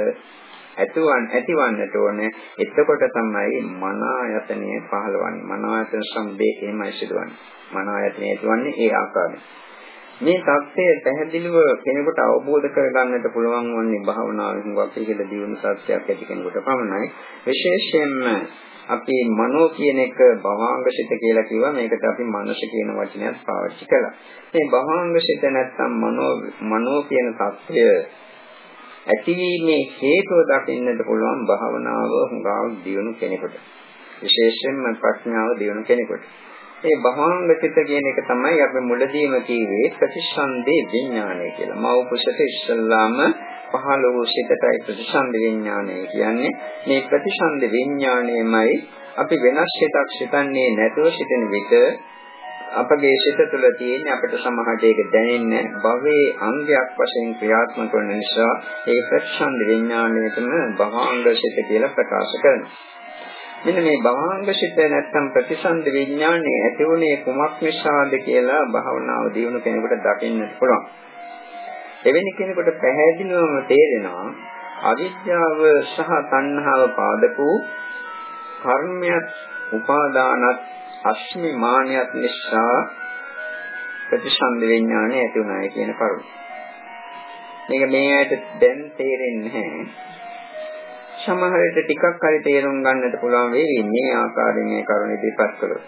ඇතිවන් ඇතිවන්නට ඕනේ. එතකොට තමයි මන ආයතනය පහළවන්නේ. මන ආයතන සම්බේ එහෙමයි සිදුවන්නේ. මන ආයතනය ඇතිවන්නේ ඒ ආකාරයෙන්. මේ தත්ත්වය පැහැදිලිව කෙනෙකුට අවබෝධ කරගන්නට පුළුවන් වන්නේ භාවනාවෙන් වාක්‍ය කියලා දියුණු සත්‍යයක් ඇති කෙනෙකුට පමණයි. විශේෂයෙන්ම අපි මනෝ කියන එක භවාංගසිත කියලා කිව්වා. මේකට අපි මනස කියන වචනයත් පාවිච්චි කළා. මේ භවාංගසිත නැත්නම් මනෝ මනෝ කියන தත්ත්වය ඇතිවීමේ හේතුව දකින්නට පුළුවන් භාවනාව හුඟා දියුණු කෙනෙකුට. විශේෂයෙන්ම ප්‍රඥාව දියුණු කෙනෙකුට. ඒ භවංග චිත කියන එක තමයි අපි මුලදීම කිව්වේ ප්‍රතිසන්දේ විඥානය කියලා. මව කුසට ඉස්සල්ලාම පහළ වූ සිතටයි ප්‍රතිසන්ද විඥානය කියන්නේ. මේ ප්‍රතිසන්ද විඥානයමයි අපි වෙනස් සිතක් සිතන්නේ නැතුව සිටින විට අපගේ සිත තුළ තියෙන අපිට සමහරට ඒක දැනෙන්නේ භවයේ අංගයක් වශයෙන් ක්‍රියාත්මක වන නිසා ඒ ප්‍රතිසන්ද විඥානයටම භවංග සිත කියලා ප්‍රකාශ කරනවා. මෙන්න මේ භවංගසිත නැත්තම් ප්‍රතිසන්ද විඥානයේ ඇති වුණේ කුමක් නිසාද කියලා භාවනාව දියුණු කෙනෙකුට දකින්න පුළුවන්. එවැනි කෙනෙකුට පැහැදිලිවම තේරෙනවා අවිද්‍යාව සහ තණ්හාව පාදක වූ කර්මයක් උපාදානත් අස්මිමානියත් නිසා ප්‍රතිසන්ද විඥානය ඇති වුණායි කියන කරුණ. මේක මේ ඇයිට දැන් තේරෙන්නේ නැහැ. සමහර විට ටිකක් හරි තේරුම් ගන්නට පුළුවන් වෙයි මේ ආකාරයෙන් මේ කරුණ ඉදිරිපත් කළොත්.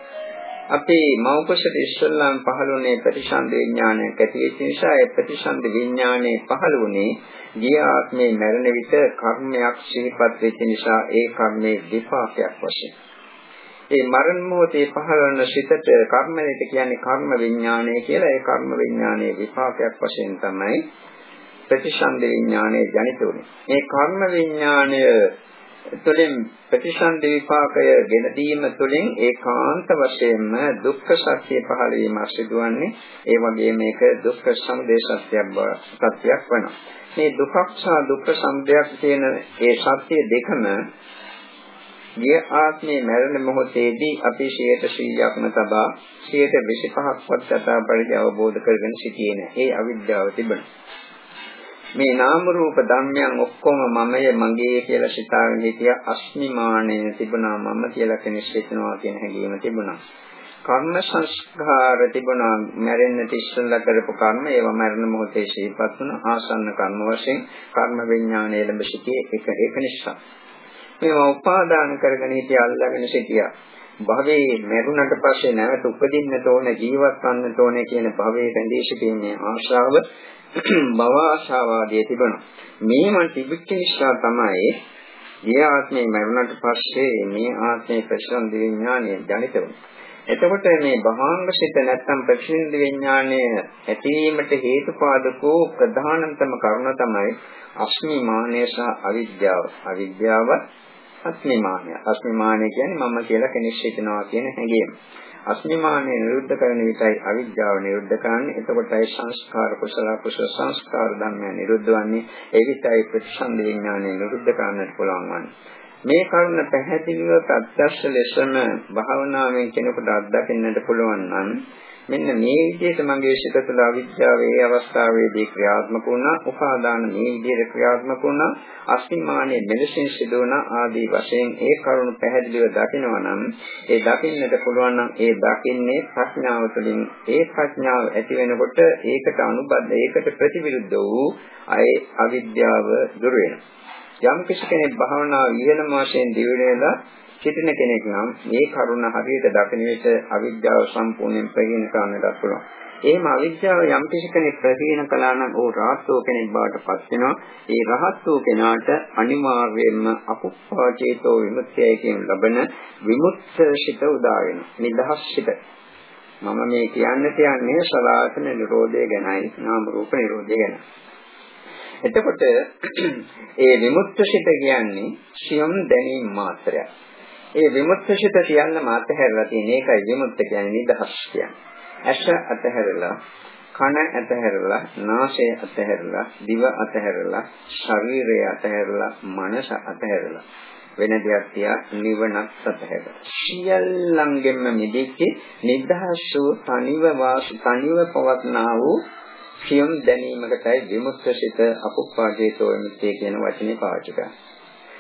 අපි මෞකෂට ඉස්සල්ලාම පහළුනේ ප්‍රතිසන්ද විඥානයක් ඇති වෙච්ච නිසා ඒ ප්‍රතිසන්ද විඥානේ පහළුනේ ගිය ආත්මේ මරණ විට කර්මයක් සිහිපත් වෙච්ච නිසා ඒ කර්මයේ විපාකයක් වශයෙන්. ඒ මරණ මොහොතේ පහළවන සිතට කර්මයට කියන්නේ කර්ම විඥානය කියලා ඒ කර්ම විඥානයේ විපාකයක් වශයෙන් තමයි ප්‍රතිසන්ද විඥානය ජනිත වුනේ. මේ කර්ම විඥානය තුළින් ප්‍රතිසන්ද විපාකය ගෙන දීම තුළින් ඒකාන්ත වශයෙන්ම දුක්ඛ සත්‍ය පහළ වීම සිදුවන්නේ ඒ වගේම මේක දුක්ඛ සමුදය සත්‍යයක් බව සත්‍යයක් වෙනවා. මේ දුක්ඛ සහ දුක්ඛ සමුදයක් කියන ඒ සත්‍ය දෙකම ගිය ආත්මේ මරණ මොහොතේදී අපි 100%ක්ම තබා 125ක් වත් යථා පරිදි අවබෝධ කරගෙන සිටියේ නැහැ. ඒ අවිද්‍යාව තිබෙනවා. මේ නාම රූප ධර්මයන් ඔක්කොම මමය මගේ කියලා සිතාගෙන හිටිය අස්මිමානය තිබුණා මම කියලා කෙනෙක් හිතනවා කියන හැඟීම තිබුණා. කර්ම සංස්කාර තිබුණා මැරෙන්නට ඉස්සෙල්ලා කරපු කර්ම ඒවා මරණ මොහොතේ ශීපත් වුණ ආසන්න කර්ම වශයෙන් කර්ම විඥානය ලැබ සිටියේ ඒක ඒක නිසා. මේවා උපාදාන කරගෙන හිටිය අල්ලාගෙන සිටියා. භවයේ මරුණට පස්සේ නැවත උපදින්නට ඕන ජීවත් වන්නට ඕන කියන භවයේ රැඳී සිටීමේ ආශාව භව ආශාවාදී තිබෙනවා. මේම තිබිච්ච නිසා තමයි මේ ආත්මේ මරුණට පස්සේ මේ ආත්මේ ප්‍රසන්න විඥානය ජනිත වෙන්නේ. එතකොට මේ භාංග සිත නැත්තම් ප්‍රතිසින්ද විඥානය ඇතිවීමට හේතුපාදකෝ ප්‍රධානතම කරුණ තමයි අස්මිමානය සහ අවිද්‍යාව. අවිද්‍යාව අස්මිමානය. අස්මිමානය කියන්නේ මම කියලා කෙනෙක් හිතනවා කියන හැඟීම. අස්මිමානය නිරුද්ධ කරන විටයි අවිද්‍යාව නිරුද්ධ කරන්නේ. එතකොටයි සංස්කාර කුසල කුසල සංස්කාර ධර්මයන් නිරුද්ධ වන්නේ. ඒ විටයි ප්‍රතිසන්ද විඥානය නිරුද්ධ කරන්නට පුළුවන් වන්නේ. මේ කරුණ පැහැදිලිව ප්‍රත්‍යක්ෂ ලෙසම භාවනාවෙන් කෙනෙකුට අත්දකින්නට පුළුවන් නම් මෙන්න මේ විදිහට මගේ සිත තුළ අවිද්‍යාව ඒ අවස්ථාවේදී ක්‍රියාත්මක වුණා උපාදාන මේ විදිහට ක්‍රියාත්මක වුණා අස්මිමානයේ මෙලෙසින් සිදුවන ආදී වශයෙන් ඒ කරුණු පැහැදිලිව දකිනවා නම් ඒ දකින්නට පුළුවන් නම් ඒ දකින්නේ ප්‍රඥාව තුළින්. ඒ ප්‍රඥාව ඇති වෙනකොට ඒකට අනුබද්ධ ඒකට ප්‍රතිවිරුද්ධ වූ අය අවිද්‍යාව දුර වෙනවා. යම් කෙනෙක් භාවනාව ඉහළම වශයෙන් දිවිනේලා සිටින කෙනෙක් නම් මේ කරුණ හරියට දකින විට අවිද්‍යාව සම්පූර්ණයෙන් ප්‍රහීන කරන්නට පුළුවන්. එහෙම අවිද්‍යාව යම් කෙනෙක් ප්‍රහීන කළා නම් ਉਹ රහත් වූ කෙනෙක් බවට පත් වෙනවා. ඒ රහත් වූ කෙනාට අනිවාර්යයෙන්ම අකුප්පාචේතෝ විමුක්තිය කියන ලබන විමුක්තශිත උදා වෙනවා. නිදහස් සිත. මම මේ කියන්න තියන්නේ සලාතන නිරෝධය ගැනයි නාම රූප නිරෝධය ගැන. එතකොට ඒ විමුක්තශිත කියන්නේ සියම් දැනීම මාත්‍රයක්. ඒ විමුක්තිශිත කියන්න මාතහැරලා තියෙන එකයි. විමුක්ත කියන්නේ නිදහස් කියන්නේ. ඇස අතහැරලා කන අතහැරලා නාසය අතහැරලා දිව අතහැරලා ශරීරය අතහැරලා මනස අතහැරලා. වෙන දෙයක් තියා නිවනක් අතහැරලා. සියල්ලංගෙම මිදිච්ච නිදහස් වූ තනිව වාසි තනිව පවත්නා වූ සියම් දැනීමකටයි විමුක්තසිත අපුප්පාදේතෝ මිත්‍ය කියන වචනේ පාවිච්චි කරන්නේ.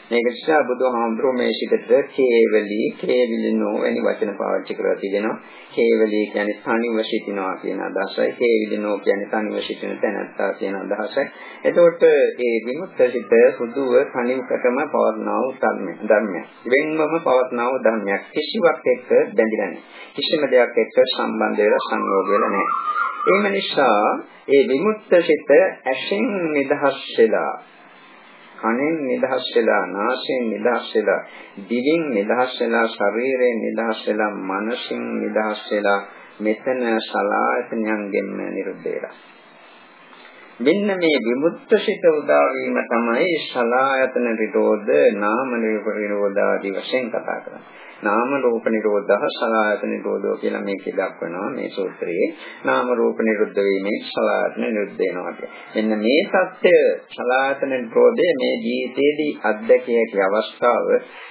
මේක නිසා බුදුහාමුදුරුවෝ මේ සිතට කේවලී, කේවිලිනෝ වැනි වචන පාවිච්චි කරලා තිබෙනවා. කේවලී කියන්නේ තනිව සිටිනවා කියන අදහසයි. කේවිලිනෝ කියන්නේ තනිව සිටින තැනත්තා කියන අදහසයි. එතකොට මේ විමුක්ත සිත සුදුව තනිවකටම පවර්ණා වූ ධර්මයක්. වෙන්වම පවර්ණා වූ ධර්මයක්. කිසිවක් එක්ක බැඳිලා නැහැ. කිසිම දෙයක් එක්ක සම්බන්ධ වෙලා සංයෝග වෙලා නැහැ. එහෙම නිසා ඒ විමුක්ත සිත ඇසෙන් නිදහස් වෙලා කනෙන් නිදහස් වෙලා නාසයෙන් නිදහස් වෙලා දිවෙන් නිදහස් වෙලා ශරීරයෙන් නිදහස් වෙලා මනසින් නිදහස් වෙලා මෙතන සලායතනයන්ගෙන් නිරුද්ධ වෙලා. මෙන්න මේ විමුක්ත සිත උදා වීම තමයි සලායතන නිරෝධ නාම නිරෝධ ආදී වශයෙන් කතා කරන්නේ නාම රූප නිරෝධහ සලආයතන නිරෝධෝ කියලා මේකේ දක්වනවා මේ සූත්‍රයේ. නාම රූප නිරුද්ධ වීමෙන් සලආයතන නිරුද්ධ වෙනවා මෙන්න මේ සත්‍ය සලආයතන නිරෝධය මේ ජීවිතයේදී අත්දැකිය හැකි අවස්ථාව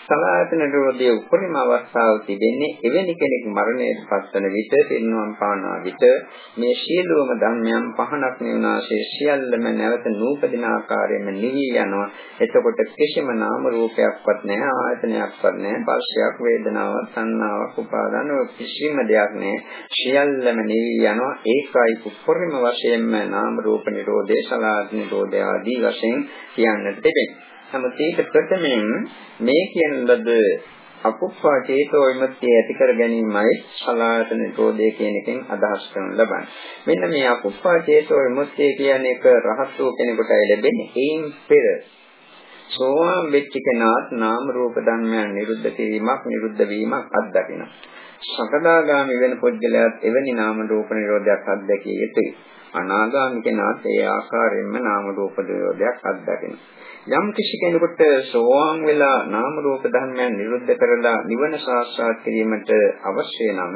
සලආයතන නිරෝධයේ උපරිම අවස්ථාව තිබෙන්නේ එවැනි කෙනෙක් මරණයට පත්වන විට පින්නම් පානා විට මේ සියලුම ධර්මයන් පහනක් නෙවනාසේ සියල්ලම නැවත නූපදින ආකාරයෙන්ම නිවි යනවා. එතකොට කිසිම නාම රූපයක්වත් නැහැ ආයතනයක්වත් නැහැ. පස්යක් වේ වේදනාවක්, සංනාවක්, උපාදාන කිසිම දෙයක් නැහැ. සියල්ලම නිවි යනවා. ඒකයි උපරිම වශයෙන්ම නාම රූප නිරෝධේ, සලාද නිරෝධය ආදී වශයෙන් කියන්නට තිබෙන්නේ. නමුත් ඒක ප්‍රථමයෙන් මේ කියන ලද අකුප්පා චේතෝ විමුක්තිය ඇති කර ගැනීමයි සලායතන නිරෝධය කියන එකෙන් අදහස් කරනු ලබන්නේ. මෙන්න මේ අකුප්පා චේතෝ විමුක්තිය කියන්නේ එක රහත් වූ කෙනෙකුටයි ලැබෙන්නේ. ඒන් පෙර සෝවාන් වෙච්ච කෙනාත් නාම රූප ධර්මයන් නිරුද්ධ කිරීමක් නිරුද්ධ වීමක් අත්දකිනවා. සකදාගාමි වෙන පුද්ගලයාත් එවැනි නාම රූප නිරෝධයක් අත්දැකිය යුතුයි. අනාගාමි කෙනාත් ඒ ආකාරයෙන්ම නාම රූප නිරෝධයක් අත්දකිනවා. යම් කිසි කෙනෙකුට සෝවාන් වෙලා නාම රූප ධර්මයන් නිරුද්ධ කරලා නිවන සාක්ෂාත් කිරීමට අවශ්‍ය නම්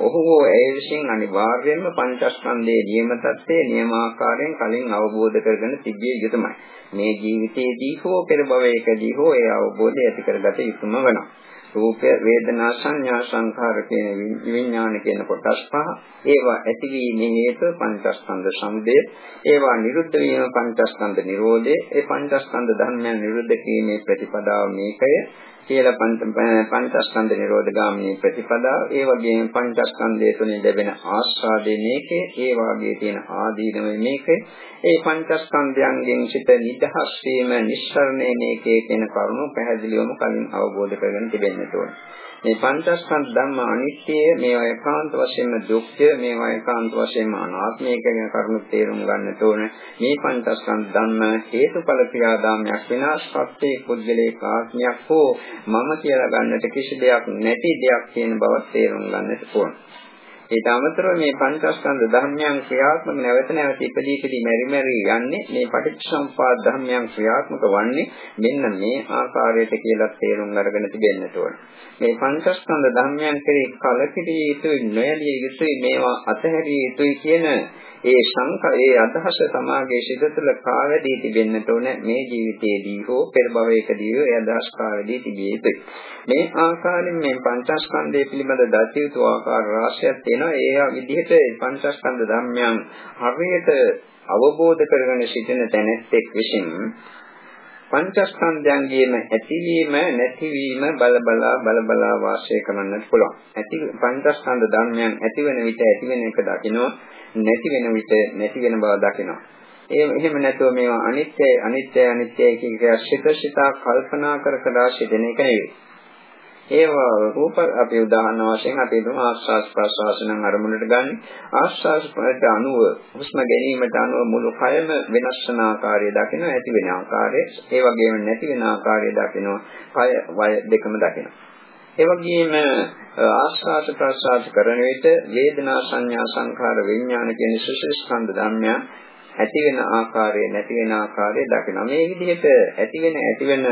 ඔහු ඒ විසින් අනිවාර්යයෙන්ම පංචස්කන්ධයේ නියම තත්ත්වයේ නියමාකාරයෙන් කලින් අවබෝධ කරගෙන තිබිය යුතුමයි. මේ ජීවිතයේදී හෝ පෙර භවයකදී හෝ ඒ අවබෝධය ඇති කරගත යුතුම වෙනවා. රූප වේදනා සංඥා සංඛාර කියන විඥාන කියන කොටස් පහ. ඒවා ඇතිවීමේ හේතු පංචස්කන්ධ සමුදය ඒවා නිරුද්ධ වීම පංචස්කන්ධ නිරෝධය. ඒ පංචස්කන්ධ ධර්මයන් නිරුද්ධ කිරීමේ ප්‍රතිපදාව මේකය. කියලා පංචස්කන්ධ නිරෝධ ගාමිනී ප්‍රතිපදාව. ඒ වගේම පංචස්කන්ධය තුළින් ලැබෙන ආස්වාදයේ මේකේ. ඒ වාගේ තියෙන ආදීනම මේකේ. ඒ පංචස්කන්ධයන්ගෙන් සිත නිදහස් වීම නිස්සරණය මේකේ කියන කරුණු පැහැදිලිවම කලින් අවබෝධ කරගෙන තිබෙන්නට ඕනේ. මේ පංචස්කන්ධ ධර්ම අනිත්‍ය මේවා ඒකාන්ත වශයෙන්ම දුක්ඛය මේවා ඒකාන්ත වශයෙන්ම අනාත්මය කියන කරුණු තේරුම් ගන්නට ඕන. මේ පංචස්කන්ධ ධර්ම හේතුඵල ක්‍රියාදාමයක් විනාශපත්තේ පුද්ගලයේ කාර්යයක් හෝ මම කියලා ගන්නට කිසි දෙයක් නැති දෙයක් කියන බව තේරුම් ගන්නට ඕන. ඊට අමතරව මේ පංචස්කන්ධ ධර්මයන් ක්‍රියාත්මක නැවත නැවත ඉපදී ඉපදී මෙරි මෙරි යන්නේ මේ පටිච්චසමුපාද ධර්මයන් ක්‍රියාත්මක වන්නේ මෙන්න මේ ආකාරයට කියලා තේරුම් අරගෙන තිබෙන්නට ඕන. මේ පංචස්කන්ධ ධර්මයන් කෙරෙහි කලකිරිය යුතුයි නොයලිය යුතුයි මේවා අතහැරිය යුතුයි කියන ඒ සංකා ඒ අදහස සමාගයේ සිත තුළ කාවැදී තිබෙන්නට ඕන මේ ජීවිතයේදී හෝ පෙර භවයකදී හෝ ඒ අදහස් කාවැදී තිබිය යුතුයි. මේ ආකාරයෙන් මේ පංචස්කන්ධය පිළිබඳ දතියුතු ආකාර රාශියක් තියෙනවා. ඒ විදිහට පංචස්කන්ධ ධර්මයන් හරියට අවබෝධ කරගෙන සිටින තැනැත්තෙක් විසින් පංචස්කන්ධයන්ගේම ඇතිවීම නැතිවීම බල බලා බල බලා වාසය කරන්නත් පුළුවන්. ඇති පංචස්කන්ධ ධර්මයන් ඇතිවෙන විට ඇතිවෙන එක දකිනවා නැති වෙන විට නැති වෙන බව දකිනවා. ඒ එහෙම නැතුව මේවා අනිත්‍යයි අනිත්‍යයි අනිත්‍යයි කියන එක ශිත ශිතා කල්පනා කර කර සිටින එක නෙවෙයි. ඒවා රූප අපි උදාහරණ වශයෙන් අපි දුම ආස්වාස් ප්‍රසවාස නම් අරමුණට ගන්න. ආස්වාස් වලට අනුව හුස්ම ගැනීමට අනුව මුළු කයම වෙනස් වන ආකාරය දකින ඇති වෙන ආකාරය. ඒ වගේම නැති වෙන ආකාරය දකින කය වය දෙකම දකිනවා ඒ වගේම ආස්වාද ප්‍රසආස කරන විට වේදනා සංඥා සංඛාර විඥාන කියන සුසුස්කන්ධ ධර්මයන් ඇති වෙන ආකාරය නැති වෙන ආකාරය දකිනවා. මේ විදිහට ඇති වෙන ඇති වෙන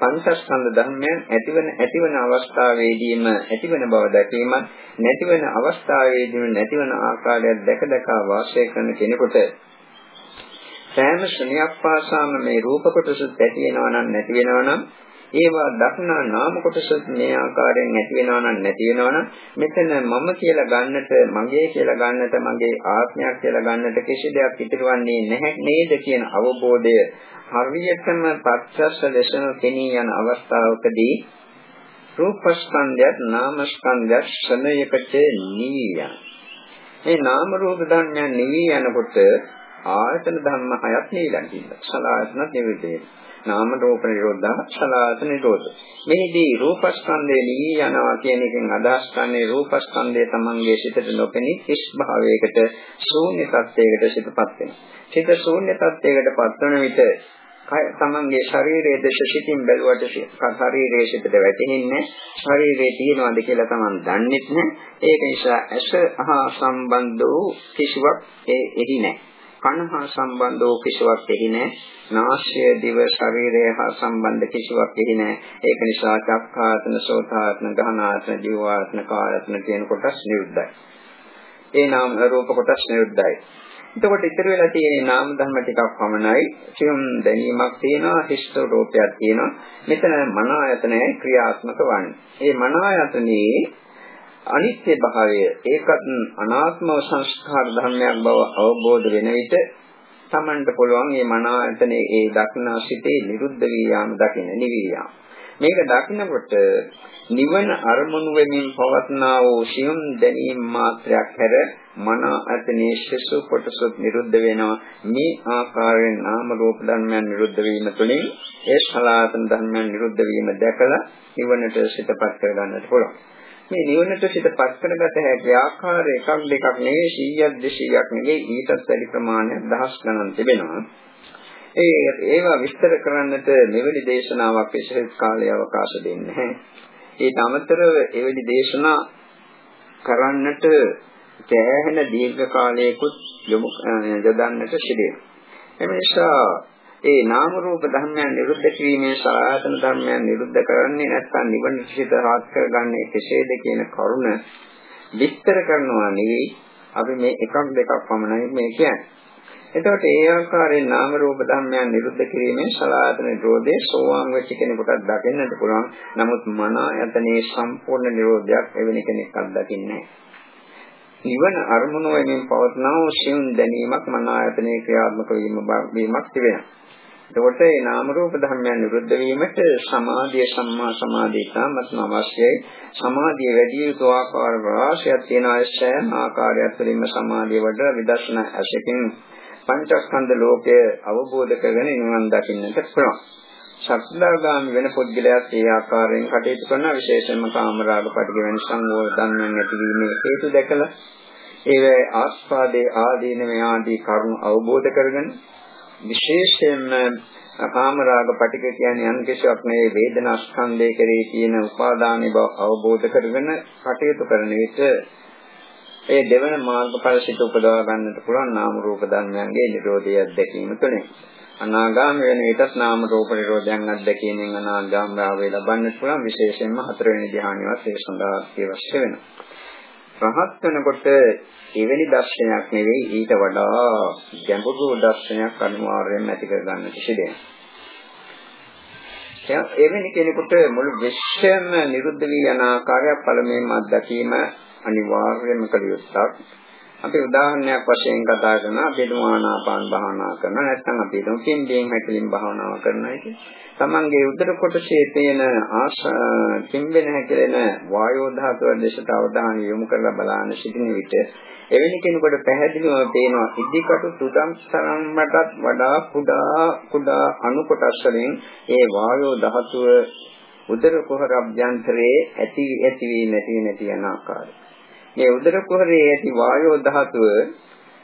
පංචස්කන්ධ ධර්මයන් ඇති වෙන ඇති වෙන අවස්ථාවේදීම ඇති වෙන බව දැකීමත් නැති වෙන අවස්ථාවේදීම නැති වෙන ආකාරයක් දැක දැක වාසය කරන කෙනෙකුට සෑම ශ්‍රණයක් පාසාම මේ රූප කොටසත් ඇති වෙනවා නම් නැති වෙනවා නම් ඒවා දක්නා නාම කොටස මේ ආකාරයෙන් ඇති වෙනවා නම් නැති වෙනවා නම් මෙතන මම කියලා ගන්නට මගේ කියලා ගන්නට මගේ ආත්මයක් කියලා ගන්නට කිසි දෙයක් ඉතිරවන්නේ නැහැ නේද කියන අවබෝධය හරියටම පත්‍යස්ස ලෙසම පෙනී යන අවස්ථාවකදී රූපස්කන්ධයත් නාමස්කන්ධයත් ශනයකට නිවි යන. මේ නාම රූප ධර්මයන් නිවි යනකොට ආයතන ධර්ම හයක් නිවිලන් තියෙනවා. සලආයතනත් නිවිදේ. නාම රූප නිරෝධා සලආයතන නිරෝධ. මෙහිදී රූපස්කන්ධය නිවි යනවා කියන එකෙන් අදහස් කරන්නේ රූපස්කන්ධය තමන්ගේ සිතට නොපෙනී කිස් භාවයකට ශූන්‍ය තත්ත්වයකට සිතපත් වෙනවා. සිත ශූන්‍ය තත්ත්වයකට පත්වන විට තමන්ගේ ශරීරයේ දශසිතින් බැලුවට ශරීරයේ සිටට වැටෙන්නේ ශරීරයේ තියෙනවද කියලා තමන් දන්නේ නැහැ ඒක නිසා ඇස හා සම්බන්ධ වූ කිසිවක් එහි නැහැ කන හා සම්බන්ධ වූ කිසිවක් එහි නැහැ නාසය දිව ශරීරය හා සම්බන්ධ කිසිවක් එහි නැහැ ඒක නිසා චක්ඛාතන සෝතාතන ගහනාතන ජීවාතන කායතන කියන කොටස් නිරුද්ධයි ඒ නාම රූප කොටස් නිරුද්ධයි එතකොට ඉතුරු වෙලා තියෙන නාම ධර්ම ටිකක් පමණයි. සියුම් දැනීමක් තියෙනවා, හිස්ත රූපයක් තියෙනවා. මෙතන මන ආයතනය ක්‍රියාත්මක වන්නේ. ඒ මන ආයතනයේ අනිත්‍ය භාවය ඒකත් අනාත්ම සංස්කාර ධර්මයක් බව අවබෝධ වෙන විට තමන්ට පුළුවන් මේ මන ආයතනයේ ඒ දක්නා සිටේ නිරුද්ධ වී යාම දකින්න නිවී යාම. මේක දකින්නකොට නිවන අරමුණු වෙමින් පවත්නා වූ සියුම් දැනීම් මාත්‍රයක් හැර මන අතනේ ශිසු කොටසොත් නිරුද්ධ වෙනවා මේ ආකාරයෙන් නාම රූප ධර්මයන් නිරුද්ධ වීම තුළින් ඒ සලාතන ධර්මයන් නිරුද්ධ වීම දැකලා නිවනට සිතපත් කර ගන්නට පුළුවන් මේ නිවනට සිතපත් කරගත හැකි ආකාර එකක් දෙකක් නෙවෙයි 100ක් 200ක් නෙවෙයි ඊටත් වැඩි ප්‍රමාණයක් දහස් ගණන් තිබෙනවා ඒ ඒවා විස්තර කරන්නට මෙවැනි දේශනාවක් විශේෂ කාලය අවකාශ දෙන්නේ නැහැ. ඊට අමතරව එවැනි දේශනා කරන්නට කෑහෙන දීර්ඝ කාලයකුත් යොමු යොදන්නට සිදුවේ. එනිසා ඒ නාම රූප ධර්මයන් නිරුද්ධ කිරීමේ සායතන ධර්මයන් නිරුද්ධ කරන්නේ නැත්නම් නිවන සිත රාත් කරගන්නේ කෙසේද කියන කරුණ විස්තර කරනවා නෙවෙයි අපි මේ එකක් දෙකක් පමණයි මේ කියන්නේ. එතකොට ඒ ආකාරයෙන් නාම රූප ධර්මයන් නිරුද්ධ කිරීමෙන් සලායතන නිරෝධයේ සෝවාන් වෙච්ච කෙනෙකුට දකින්නට පුළුවන්. නමුත් මන යතනේ සම්පූර්ණ නිරෝධයක් එවැනි කෙනෙක් අත්දකින්නේ නිවන අරමුණ වෙනින් පවත්නා වූ සියුම් දැනීමක් මන ආයතනයේ ක්‍රියාත්මක වීම වීමක් තිබෙනවා. එතකොට මේ නාම රූප ධර්මයන් නිරුද්ධ වීමට සමාධිය සම්මා සමාධිය තමයි අවශ්‍යයි. සමාධිය වැඩි යුතු ආකාර රාශියක් තියෙන ආශ්‍රයයන් ආකාරයක් තුළින්ම සමාධිය වඩා විදර්ශනා ඇසකින් පංචස්කන්ධ ලෝකය අවබෝධ කරගෙන නිවන් දකින්නට පුළුවන්. ශක්තිදාගාමි වෙන පුද්ගලයාත් ඒ ආකාරයෙන් කටයුතු කරන විශේෂයෙන්ම කාමරාග පටිඝ වෙන සංගෝධ ධර්මයන් ඇතිවීමේ හේතු දැකලා ඒ ආස්වාදේ ආදීනමය ආදී කරුණු අවබෝධ කරගෙන විශේෂයෙන්ම කාමරාග පටිඝ කියන්නේ යම් කිසිවක් නෙවෙයි වේදනා ස්කන්ධය කෙරෙහි තියෙන උපාදානයේ බව අවබෝධ කරගෙන කටයුතු කරන විට ඒ දෙවන මාර්ගඵල සිත උපදවා ගන්නට පුළුවන් නාම රූප ධර්මයන්ගේ නිරෝධය අත්දැකීම තුළින්. අනාගාමී වෙන විටත් නාම රූප නිරෝධයන් අත්දැකීමෙන් අනාගාමී ලබන්නට පුළුවන් විශේෂයෙන්ම හතරවෙනි ධ්‍යානියවත් ඒ සඳහා අවශ්‍ය වෙනවා. රහත් වෙනකොට එවැනි දර්ශනයක් නෙවෙයි ඊට වඩා ගැඹුරු දර්ශනයක් අනිවාර්යයෙන්ම ඇති කර ගන්නට සිදුවෙනවා. එවැනි කෙනෙකුට මුළු විශ්වයම නිරුද්ධ වී යන ආකාරය පළමුවෙන්ම අත්දැකීම අනිවාර්යයෙන්ම කළ යුත්තක්. අපි උදාහරණයක් වශයෙන් කතා කරන අපි දුමානාපාන භාවනා කරන නැත්නම් අපි දුම් පින්දීන් හැකලින් භාවනාව කරනවා කියන්නේ තමන්ගේ උදර කොටසේ තියෙන ආශ පින්බෙන හැකලෙන වායෝ ධාතුව දේශට අවධානය යොමු කරලා බලන සිටින විට එවැනි කෙනෙකුට පැහැදිලිවම පේනවා ඉදිකටු තුඩම් තරම්මටත් වඩා කුඩා කුඩා අණු කොටස් වලින් ඒ වායෝ ධාතුව උදර කුහර අභ්‍යන්තරයේ ඇති ඇති වී නැති නැති යන ආකාරය මේ උදර කුහරයේ ඇති වායෝ ධාතුව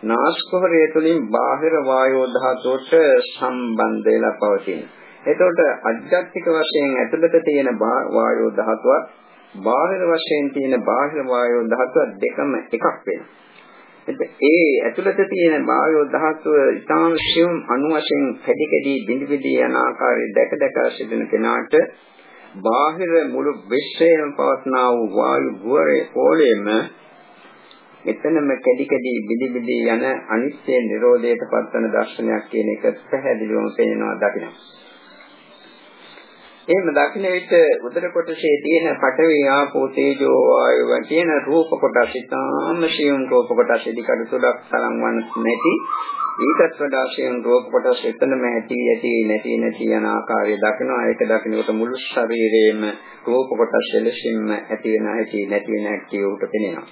නාස් කුහරය තුළින් බාහිර වායෝ ධාතුවට සම්බන්ධ වෙලා පවතින. එතකොට අධ්‍යාත්මික වශයෙන් ඇතුළත තියෙන වායෝ ධාතුවත් බාහිර වශයෙන් තියෙන බාහිර වායෝ ධාතුව දෙකම එකක් වෙනවා. ඒ ඇතුළත තියෙන වායෝ ධාතුව ඉතාම සියුම් අණු වශයෙන් කැඩි කැඩි බිඳි බිඳි යන ආකාරය දැක දැක සිටින කෙනාට බාහිර මුළු විශ්වයම පවස්නා වූ වායු ගුවරේ පොළේම එතනම කැඩි කැඩි බිලි බිලි යන අනිත්‍ය නිරෝධයට පත්වන දර්ශනයක් කියන එක පැහැදිලිවම පේනවා දකිනවා. එහෙම දකින්න විට උදර කොටසේ තියෙන පඨවි ආපෝ තේජෝ වායුව කියන රූප කොටස් ඉතාම සියුම් රූප කොටස් ඉදිකඩ සුඩක් තරම්වන් නැති. ඊටත් වඩා සියුම් රූප කොටස් එතනම ඇති ඇති නැති නැති යන ආකාරය දකිනවා. ඒක දකිනකොට මුළු ශරීරයේම රූප කොටස් එලෙසින්ම ඇති වෙන ඇති නැති වෙන ඇති උට පෙනෙනවා.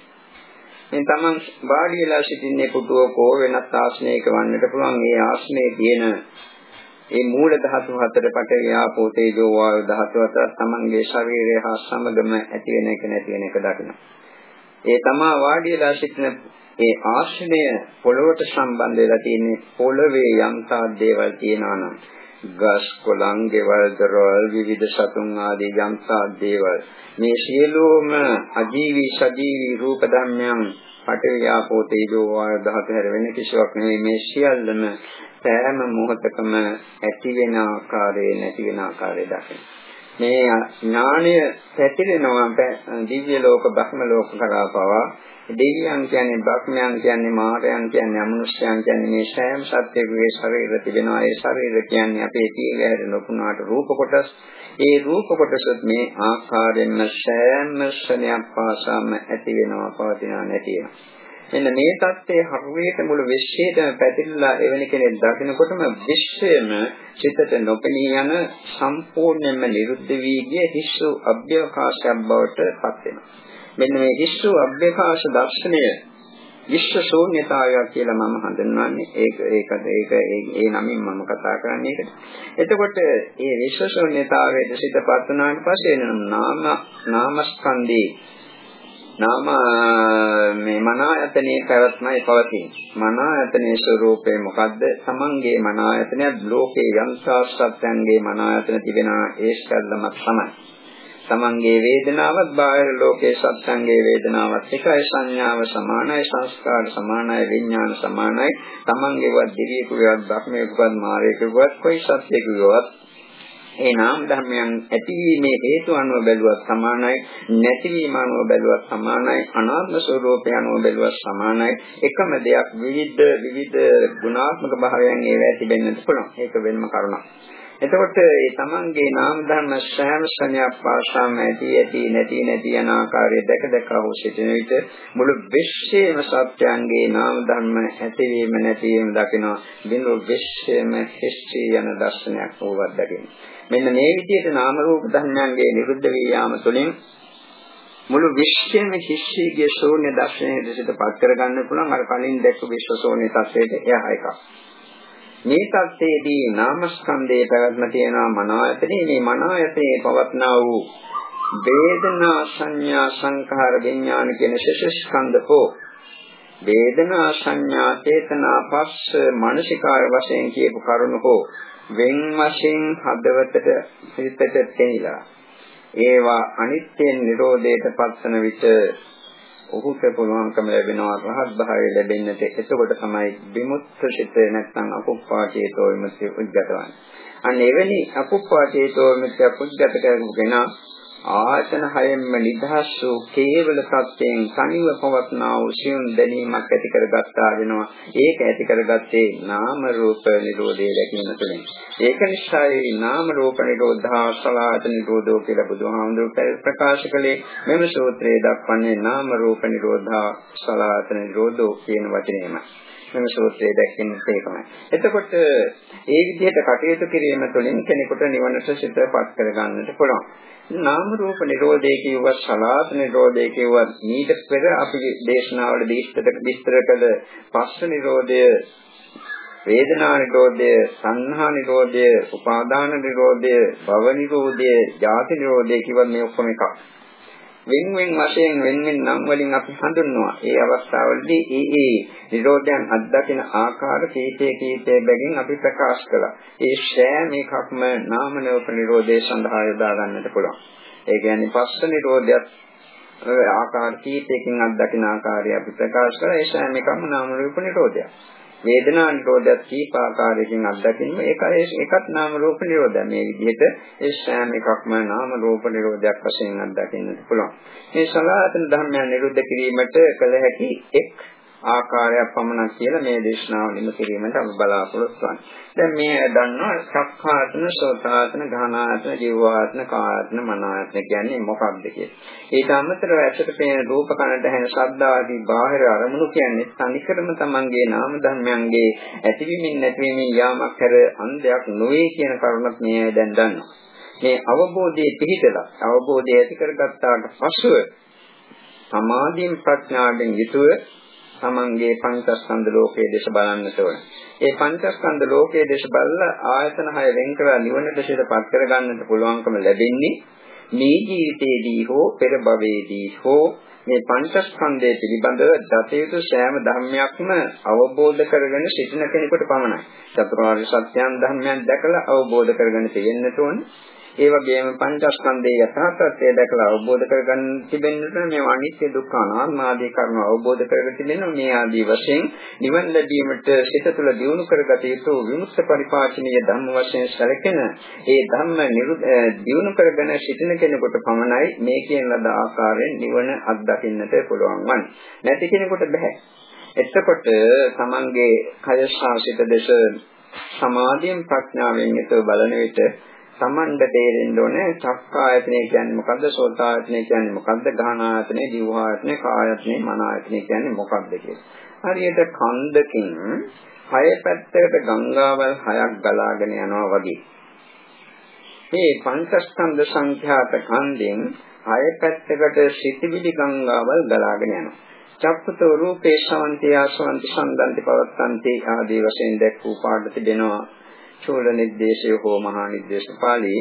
මේ තමන් වාඩි වෙලා සිටින්නේ පුටුවක වෙනත් ආසනයක වන්නට පුළුවන්. ඒ ආසනයේ තියෙන ඒ මූල ධාතු හතර පටේ ආපෝ තේජෝ වායු ධාතු හතර තමන්ගේ ශරීරය හා සමගම ඇති වෙන එක නැති වෙන එක දකිනවා. ඒ තමා වාඩිලා සිටින ඒ ආශ්‍රය පොළොවට සම්බන්ධ වෙලා තියෙන්නේ පොළවේ යම්තා දේවල් තියෙනවා නම් ගස් කොළන් ගෙවල් දරවල් විවිධ සතුන් ආදී යම්තා දේවල්. මේ සියලුම අජීවී සජීවී රූප ධර්මයන් පඨවි ආපෝ තේජෝ වායු ධාතු හැර වෙන කිසිවක් නෙවෙයි. මේ සියල්ලම සෑම මොහොතකම ඇති වෙන ආකාරයේ නැති වෙන ආකාරය දකින්න. මේ ඥානය පැතිරෙනවා. දිව්‍ය ලෝක බ්‍රහ්ම ලෝක කරා පවා දෙවියන් කියන්නේ බ්‍රහ්මයන් කියන්නේ මාරයන් කියන්නේ අමනුෂ්‍යයන් කියන්නේ මේ සෑම සත්‍යයේ ශරීර තිබෙනවා. ඒ ශරීර කියන්නේ අපේ තීවැර නොකුණාට රූප කොටස්. ඒ රූප කොටසත් මේ ආකාරයෙන්ම සෑම ශ්‍රණයක් පාසාම ඇති වෙනවා පවතිනවා නැති වෙනවා. මෙන්න මේ தත්ත්වයේ හරියට මුළු විශ්වයටම පැතිරලා එවැනි කෙනෙක් දකිනකොටම විශ්වයම චිතට නොපෙනී යන සම්පූර්ණයෙන්ම නිරුද්ධ වී ගිය හිස්සු අභ්‍යවකාශයක් බවට පත් වෙනවා. මෙන්න මේ හිස්සු අභ්‍යවකාශ දර්ශනය විශ්ව ශූන්‍යතාවය කියලා මම හඳුන්වන්නේ ඒක ඒක ඒක ඒ නමින් මම කතා කරන්නේ ඒකට. එතකොට මේ විශ්ව ශූන්‍යතාවයේ සිටපත් වුණාට පස්සේ නාම නාමස්කන්ධේ නාම මේ මන ආයතනයේ පැවැත්මයි පවතින. මන ආයතනයේ ස්වરૂපය මොකද්ද? තමන්ගේ මන ආයතනය ලෝකේ යම්සාස්ත්‍යංගේ මන ආයතන තිබෙන ඒ ස්කල්ලමක් තමයි. තමන්ගේ වේදනාවත් බාහිර ලෝකයේ සත්සංගේ වේදනාවත් එකයි. සංඥාව සමානයි සංස්කාර සමානයි විඥාන සමානයි. තමන්ගේවත් දෙවියෙකුගේවත් ධර්මයකවත් මායයකවත් කොයි සත්‍යයකවත් ඒ නාම ධර්මයන් ඇතිවීමේ හේතු අනුව බැලුවත් සමානයි. නැතිවීම අනුව බැලුවත් සමානයි. අනාත්ම ස්වરૂපය අනුව බැලුවත් සමානයි. එකම දෙයක් විවිධ විවිධ ගුණාත්මක භාවයන් ඒවා තිබෙන්නත් පුළුවන්. ඒක වෙනම කරුණක්. එතකොට මේ තමන්ගේ නාම ධර්ම සෑම ශරණයක් පාසාම ඇති ඇති නැති නැති යන ආකාරය දැක දැක හෝ සිටින විට මුළු විශ්වයේම සත්‍යයන්ගේ නාම ධර්ම ඇතිවීම නැතිවීම දකිනවා බිනු විශ්වයේම හිස්ටි යන දර්ශනයක් වුවත් දකිනවා මෙන්න මේ විදිහට නාම රූප ධර්මයන්ගේ නිරුද්ධ වී යාම තුළින් මුළු විශ්වයේම හිස්සීගේ ශූන්‍ය දර්ශනයේ දෙසටපත් කරගන්න පුළුවන් අර කලින් දැක්ක විශ්ව ශූන්‍ය තත්ත්වයට එහා එකක්. මේ තත්ත්වයේදී නාමස්කන්ධයේ පැවැත්ම තියෙනවා මනායතනේ මේ මනායතනේ පවත්නා වූ වේදනා සංඥා සංඛාර විඥාන කියන ශේෂස්කන්ධ හෝ වේදනා සංඥා චේතනා පස්ස මානසිකාය වශයෙන් කියපු කරුණු හෝ වෙන් වශයෙන් හදවතට හිතට තේිලා ඒවා අනිත්‍යයෙන් නිරෝධයට පත්වන විට ඔහුට පුළුවන්කම ලැබෙනවා රහත් භාවය ලැබෙන්නට එතකොට තමයි විමුක්ත සිත නැත්නම් අකුප්පාචේතෝ විමුක්තිය උද්ගතවන්නේ. අන්න එවැනි අකුප්පාචේතෝ විමුක්තිය උද්ගත කරගෙන ආයතන හයෙන්ම නිදහස් වූ කේවල සත්‍යයෙන් තනිව පවත්නා වූ සියුම් දැනීමක් ඇති කරගත්තා වෙනවා. ඒක ඇති කරගත්තේ නාම රූප නිරෝධය දැකීම තුළින්. ඒක නිසායි නාම රූප නිරෝධා සලාත නිරෝධෝ කියලා බුදුහාමුදුරුවෝ ප්‍රකාශ කළේ මෙම සූත්‍රයේ දක්වන්නේ නාම රූප නිරෝධා සලාත නිරෝධෝ කියන වචනයමයි. මෙම සූත්‍රයේ දැක්වෙන්නේ ඒකමයි. එතකොට ඒ විදිහට කටයුතු කිරීම තුළින් කෙනෙකුට නිවනට සිතපත් කරගන්නට පුළුවන්. නාම රූප නිරෝධය කියුවත් සලාත නිරෝධය කියුවත් ඊට පෙර අපි දේශනාවල විස්තර කළ පස්ස නිරෝධය වේදනා නිරෝධය, සංහා නිරෝධය, උපාදාන නිරෝධය, භව නිරෝධය, ජාති නිරෝධය කියවන මේ ඔක්කොම එකක්. වෙන වෙන වශයෙන් වෙන වෙන නම් වලින් අපි හඳුන්වනවා. ඒ අවස්ථාවලදී ඒ ඒ නිරෝධයන් අත්දකින ආකාර කීපේ කීපේ බැගින් අපි ප්‍රකාශ කළා. ඒ සෑම එකක්ම නාම නෝප නිරෝධය සඳහා යොදා ගන්නට පුළුවන්. ඒ කියන්නේ පස්ස නිරෝධයත් ආකාර කීපයකින් අත්දකින ආකාරය අපි ප්‍රකාශ කළා. ඒ සෑම එකක්ම නාම රූප නිරෝධයක්. වේදනා නිරෝධයත් කීප ආකාරයකින් අත්දකින්න ඒකයි ඒකත් නාම රූප නිරෝධය මේ විදිහට ඒ සෑම එකක්ම නාම රූප නිරෝධයක් වශයෙන් අත්දකින්නට පුළුවන්. මේ සලආතන ධර්මයන් නිරුද්ධ කිරීමට කළ හැකි එක් ආකාරයක් පමණක් කියලා මේ දේශනාව නිම කිරීමට අපි බලාපොරොත්තු වෙනවා. දැන් මේ දන්නවා සක්කාතන, සෝතාතන, ගානාතන, ජීවාතන, කායතන, මනාතන කියන්නේ මොකක්ද කියලා. ඊට අමතරව ඇසට පේන රූප කනට ඇහෙන ශබ්ද ආදී බාහිර අරමුණු කියන්නේ තනිකරම තමන්ගේ නාම ධර්මයන්ගේ ඇතිවීමින් නැතිවීමින් යාමක් කර අන්දයක් නොවේ කියන කරුණක් මේ දැන් දන්නවා. මේ අවබෝධයේ පිහිටලා අවබෝධය ඇති කරගත්තාට පසුව සමාධියෙන් ප්‍රඥාවෙන් යුතුව තමන්ගේ පංචස්කන්ධ ලෝකයේ දේශ බලන්නට ඕන. ඒ පංචස්කන්ධ ලෝකයේ දේශ බලලා ආයතන හය වෙන් කරලා නිවනට සිතපත් කරගන්නට පුළුවන්කම ලැබෙන්නේ මේ ජීවිතයේදී හෝ පෙර භවයේදී හෝ මේ පංචස්කන්ධය පිළිබඳව දතයුතු සෑම ධර්මයක්ම අවබෝධ කරගෙන සිටින කෙනෙකුට පමණයි. චතුරාර්ය සත්‍යයන් ධර්මයන් දැකලා අවබෝධ කරගෙන තියෙන්නට ඕනේ. ඒ වගේම පංචස්කන්ධයේ යථාර්ථය දැකලා අවබෝධ කරගන්න තිබෙන්නට මේ අනිත්‍ය දුක්ඛ අනාත්ම ආදී කරුණු අවබෝධ කරගෙන තිබෙන මේ ආදී වශයෙන් නිවන් ලැබීමට සිත තුළ දියුණු කරගත යුතු විමුක්ත පරිපාචනීය ධම්ම වශයෙන් සැලකෙන ඒ ධම්ම දියුණු කරගෙන සිටින කෙනෙකුට පමණයි මේ කියන ලද ආකාරයෙන් නිවන අත්දකින්නට පුළුවන් වන්නේ. නැති කෙනෙකුට බෑ. එතකොට තමන්ගේ කය ශාසිත දේශ සමාධියෙන් ප්‍රඥාවෙන් යුතුව බලන විට Tamanda තේරෙන්න ඕනේ චක්කායතනය කියන්නේ මොකද්ද සෝතායතනය කියන්නේ මොකද්ද ගහනායතනය දිවහායතනය කායයතනය මනායතනය කියන්නේ මොකද්ද කියලා. හරියට කන්දකින් හය පැත්තකට ගංගාවල් හයක් ගලාගෙන යනවා වගේ. මේ පංචස්කන්ධ සංඛ්‍යාත කන්දෙන් හය පැත්තකට සිටිවිලි ගංගාවල් ගලාගෙන යනවා. චක්කතෝ රූපේ ශවන්ති ආශවන්ති සම්දන්ති පවත්තන්ති ආදී වශයෙන් දැක් වූ පාඩ තිබෙනවා චූල නිर्देशය හෝ මහා නිर्देश පාළි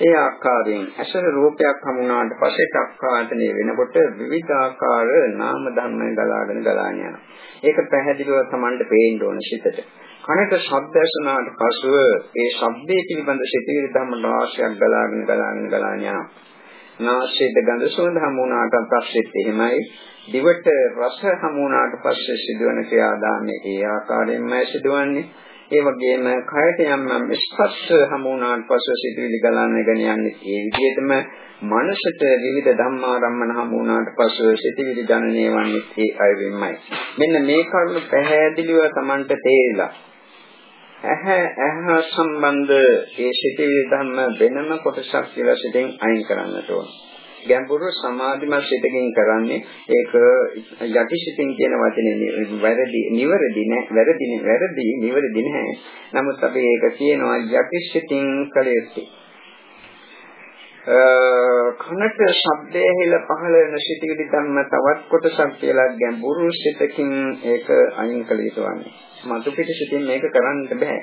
ඒ ආකාරයෙන් ඇසර රූපයක් හමුනාට පස්සේ චක්කායතනෙ වෙනකොට විවිධාකාර නාම ධර්මයන් ගලාගෙන ගලාගෙන යනවා. ඒක පැහැදිලිව Tamanට පේන්න ඕන සිතට. කනට ශබ්ද ඇසුනාට පසුව ඒ ශබ්දයේ පිළිබඳ සිතේ ධම්ම රාශියක් ගලාගෙන ගලාගෙන ගලාගෙන යනවා. නාසයට ගඳ සුවඳ හමුණාට පස්සෙත් එහෙමයි. දිවට රස හමුණාට පස්සේ සිදුවන ක්‍රියාදාමයේ ඒ ආකාරයෙන්මයි සිදුවන්නේ. ඒ වගේම කයට යම් යම් ස්පර්ශ හමු වුණාට පස්සේ සිතුවිලි ගලන්නගෙන යන්නේ ඒ විදිහටම මනසට විවිධ ධම්මාරම්මන හමු වුණාට පස්සේ සිතුවිලි ජනනය වන්නේ ඒ අයවෙන්මයි. මෙන්න මේ කරුණු පැහැදිලිව Tamanට තේරිලා ඇහැ ඇහැ සම්බන්ධ ඒ සිතුවිලි ධර්ම වෙනම කොටසක් කියලා සිතෙන් අයින් කරන්නට ඕනේ. ගැඹුරු සමාධිමත් සිතකින් කරන්නේ ඒක යටිසිතින් කියන වචනේ වැරදි නිවැරදි නෑ වැරදි වැරදි නිවැරදි නෑ. නමුත් අපි ඒක කියනවා යටිසිතින් කළ යුත්තේ. කනට ශබ්දය හෙල පහළ වෙන සිටිවිලි ධර්ම තවත් කොටසක් කියලා ගැඹුරු සිතකින් ඒක අයින් කළ යුතුවන්නේ මතු පිට සිතින් මේක කරන්න බෑ.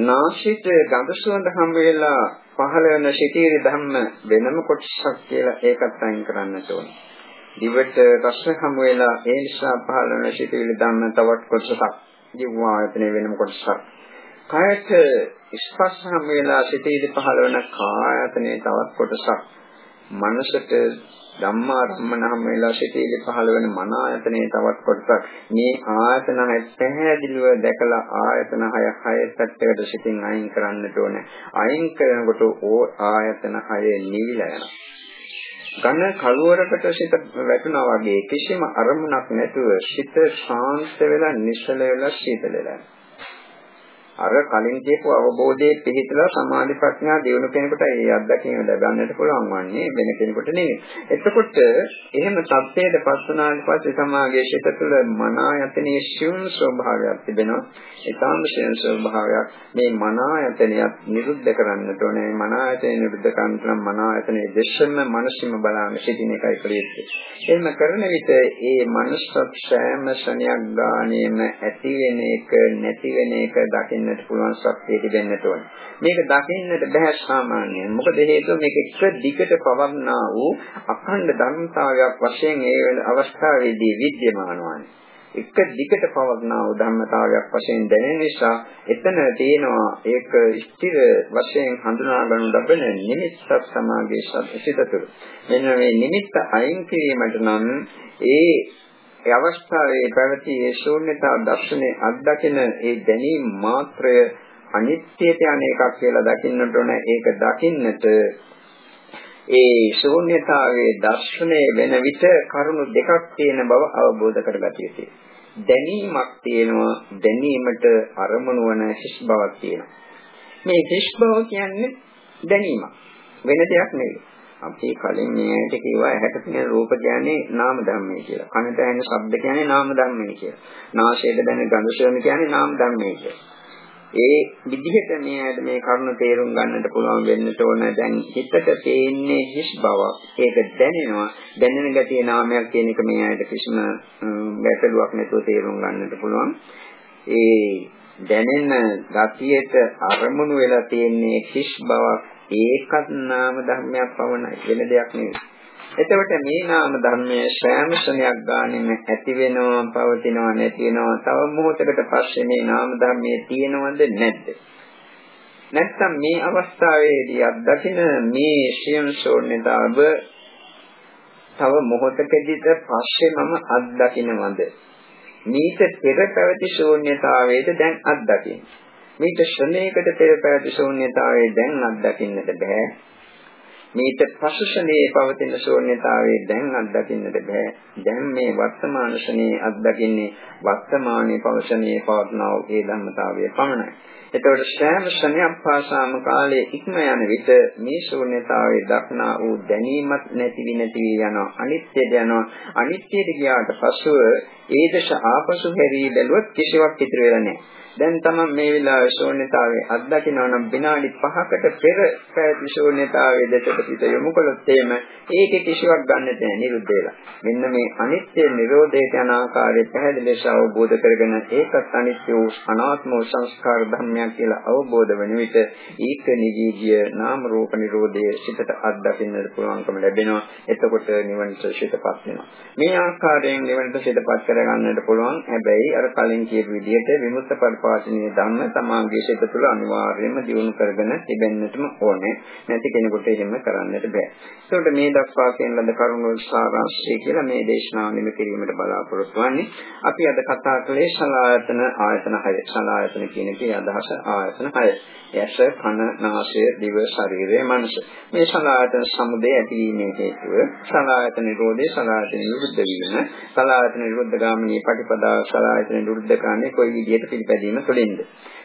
නාසිත ගඳ සුවඳ හම් වෙලා පහළ වෙන සිටිවිලි ධම්ම වෙනම කොටසක් කියලා ඒකත් අයින් කරන්නට ඕනේ. දිවට රස හම් වෙලා ඒ නිසා පහළ වෙන සිටිවිලි ධම්ම තවත් කොටසක්. ජීවා ආයතනයේ වෙනම කොටසක්. කායත ස්පර්ශ හම් වෙලා සිටිවිලි පහළ වෙන කායතනයේ තවත් කොටසක්. මනසට ධම්මාරම්මනහම වෙලා සිටීලි පහළ වෙන මන ආයතනයේ තවත් කොටසක්. මේ ආයතන හය පැහැදිලිව දැකලා ආයතන හය හය පැත්තකට සිටින් අයින් කරන්නට ඕනේ. අයින් කරනකොට ඕ ආයතන හය නිවිලා යනවා. ඝන කලවරකට සිත වැටුණා වගේ කිසිම අරමුණක් නැතුව සිත ශාන්ත වෙලා නිශ්චල වෙලා සීතල වෙලා අර කලින් කියපු අවබෝධයේ පිහිටලා සමාධි ප්‍රඥා දියුණු කෙනෙකුට ඒ අත්දැකීම ලැබන්නට පුළුවන් වන්නේ වෙන කෙනෙකුට නෙවෙයි. එතකොට එහෙම தත්ත්වයට පස්සනාට පස්සේ සමාගයේ ශිත තුළ මනායතනයේ ශුන් ස්වභාවයක් තිබෙනවා. ඒකාම ශුන් ස්වභාවයක් මේ මනායතනියත් නිරුද්ධ කරන්නට ඕනේ. මනායතනය නිරුද්ධ කරන්න නම් මනායතනයේ දෙෂම මනසින්ම බලන්න සිටින එකයි කලියුත්තේ. එහෙම කරන විට ඒ මනසත් සෑම ශණයක් ගානේම ඇති වෙන එක නැති වෙන එක දකින්න දකින්නට පුළුවන් ශක්තිය තිබෙන්නට ඕන. මේක දකින්නට බෑ සාමාන්‍යයෙන්. මොකද හේතුව මේක එක දිගට පවර්ණා වූ අඛණ්ඩ ධර්මතාවයක් වශයෙන් ඒ අවස්ථාවේදී විද්‍යමාන වන්නේ. එක දිගට පවර්ණා වූ ධර්මතාවයක් වශයෙන් දැනෙන නිසා එතන තියෙනවා ඒක ස්ථිර වශයෙන් හඳුනා ගනු ලබන නිමිත්තක් සමාගයේ සිත තුළ. මෙන්න මේ නිමිත්ත අයින් කිරීමට නම් ඒ ඒ අවස්ථාවේ පැවති ඒ ශූන්‍යතා දර්ශනේ අත්දකින ඒ දැනීම මාත්‍රය අනිත්‍යයට යන එකක් කියලා දකින්නට ඕන ඒක දකින්නට ඒ ශූන්‍යතාවයේ දර්ශනය වෙන විට කරුණු දෙකක් තියෙන බව අවබෝධ කරගත යුතුයි. දැනීමක් තියෙනවා දැනීමට අරමුණු වන හිස් බවක් තියෙනවා. මේ හිස් බව කියන්නේ දැනීමක්. වෙන දෙයක් නෙවෙයි. අපි කලින් මේකට කිව්වා ඇහැට තියෙන රූප කියන්නේ නාම ධර්මයි කියලා. කනට ඇහෙන ශබ්ද කියන්නේ නාම ධර්මයි කියලා. නාසයට දැනෙන ගඳ සුවඳ කියන්නේ නාම ධර්මයි කියලා. ඒ විදිහට මේ මේ කරුණ තේරුම් ගන්නට පුළුවන් වෙන්නට ඕන දැන් හිතට තේින්නේ හිස් බවක් ඒක දැනෙනවා දැනෙන ගතිය නාමයක් කියන එක මේ ඇයිද කිසිම ගැටලුවක් නැතුව තේරුම් ගන්නට පුළුවන් ඒ දැනෙන ගතියට අරමුණු වෙලා තියෙන්නේ හිස් බවක් ඒකත් නාම ධර්මයක් පවණයි වෙන දෙයක් නෙවෙයි. එතකොට මේ නාම ධර්මයේ ශ්‍රෑම ශ්‍රණයක් ගානෙම ඇති වෙනවා පවතිනවා නැති වෙනවා. තව මොහොතකට පස්සේ මේ නාම ධර්මයේ තියෙනවද නැද්ද? නැත්තම් මේ අවස්ථාවේදී අත්දකින මේ ශ්‍රියම් ශෝණ්‍යතාව තව මොහොතකදීද පස්සේ මම අත්දකින්නවද මේක පෙර පැවති ශූන්‍යතාවයේද දැන් අත්දකින්න. මේක ශ්‍රමයකට පෙර පැවති ශූන්‍යතාවයේ දැන් අත්දකින්නට බෑ. මේක පසුෂණයේ පවතින ශූන්‍යතාවයේ දැන් අත්දකින්නට බෑ. දැන් මේ වර්තමාන ශනේ අත්දකින්නේ වර්තමානයේ පවෂණයේ පවත්නා වූ ඒ ධර්මතාවය පමණයි. එතකොට සෑම ශණයක් පාසාම කාලයේ ඉක්ම යන විට මේ ශූන්‍යතාවයේ දක්නා වූ දැනීමක් නැති වී නැති වී යනවා. අනිත්‍යද යනවා. අනිත්‍යද ගියාට පසුව ඒ දශ ආපසු හැරී බැලුවොත් කිසිවක් ඉතුරු වෙලා නැහැ. දැන් තමයි මේ වෙලාවේ ශූන්‍යතාවයේ අත්දකිනවා නම් විනාඩි 5කට පෙර පැවති ශූන්‍යතාවයේ දෙකට පිට යොමු කළොත් එහෙම ඒකේ කිසිවක් ගන්න දෙන්නේ නිරුද්ධ වෙලා. මෙන්න මේ අනිත්‍ය නිරෝධයට යන ආකාරය පැහැදිලි ලෙස අවබෝධ කරගෙන ඒකත් අනිත්‍ය වූ අනාත්ම වූ සංස්කාර ධර්මයක් කියලා අවබෝධ වෙන විට ඒක නිවීගිය නාම රූප නිරෝධයේ සිතට අත්දකින්නට පුළුවන්කම ලැබෙනවා. එතකොට නිවනට සිතපත් වෙනවා. මේ ආකාරයෙන් නිවනට සිතපත් කරගන්නට පුළුවන්. හැබැයි අර කලින් කියපු විදිහට විමුක්ත පරිපාලනීය ධර්ම තමාගේ සිත තුළ අනිවාර්යයෙන්ම දියුණු කරගෙන තිබෙන්නටම ඕනේ. නැති කෙනෙකුට එහෙම කරන්නට බෑ. ඒකට මේ දක්වා කියන ලද කරුණු සාරාංශය කියලා මේ දේශනාව නිම කිරීමට බලාපොරොත්තු වෙන්නේ. අපි අද කතා කළේ සලායතන ආයතන 6. සලායතන කියන එකේ අදහස ආයතන 6. ඇස, කන, නාසය, දිව, ශරීරය, මනස. මේ සලායතන සමුදය ඇතිවීමේ හේතුව සලායතන නිරෝධය, සලායතන නිරුද්ධ වීම, සලායතන නිරුද්ධ ගාමිනී පටිපදා සලායතන නිරුද්ධ කරන්නේ කොයි විදිහට පිළිපැදීම තුළින්ද?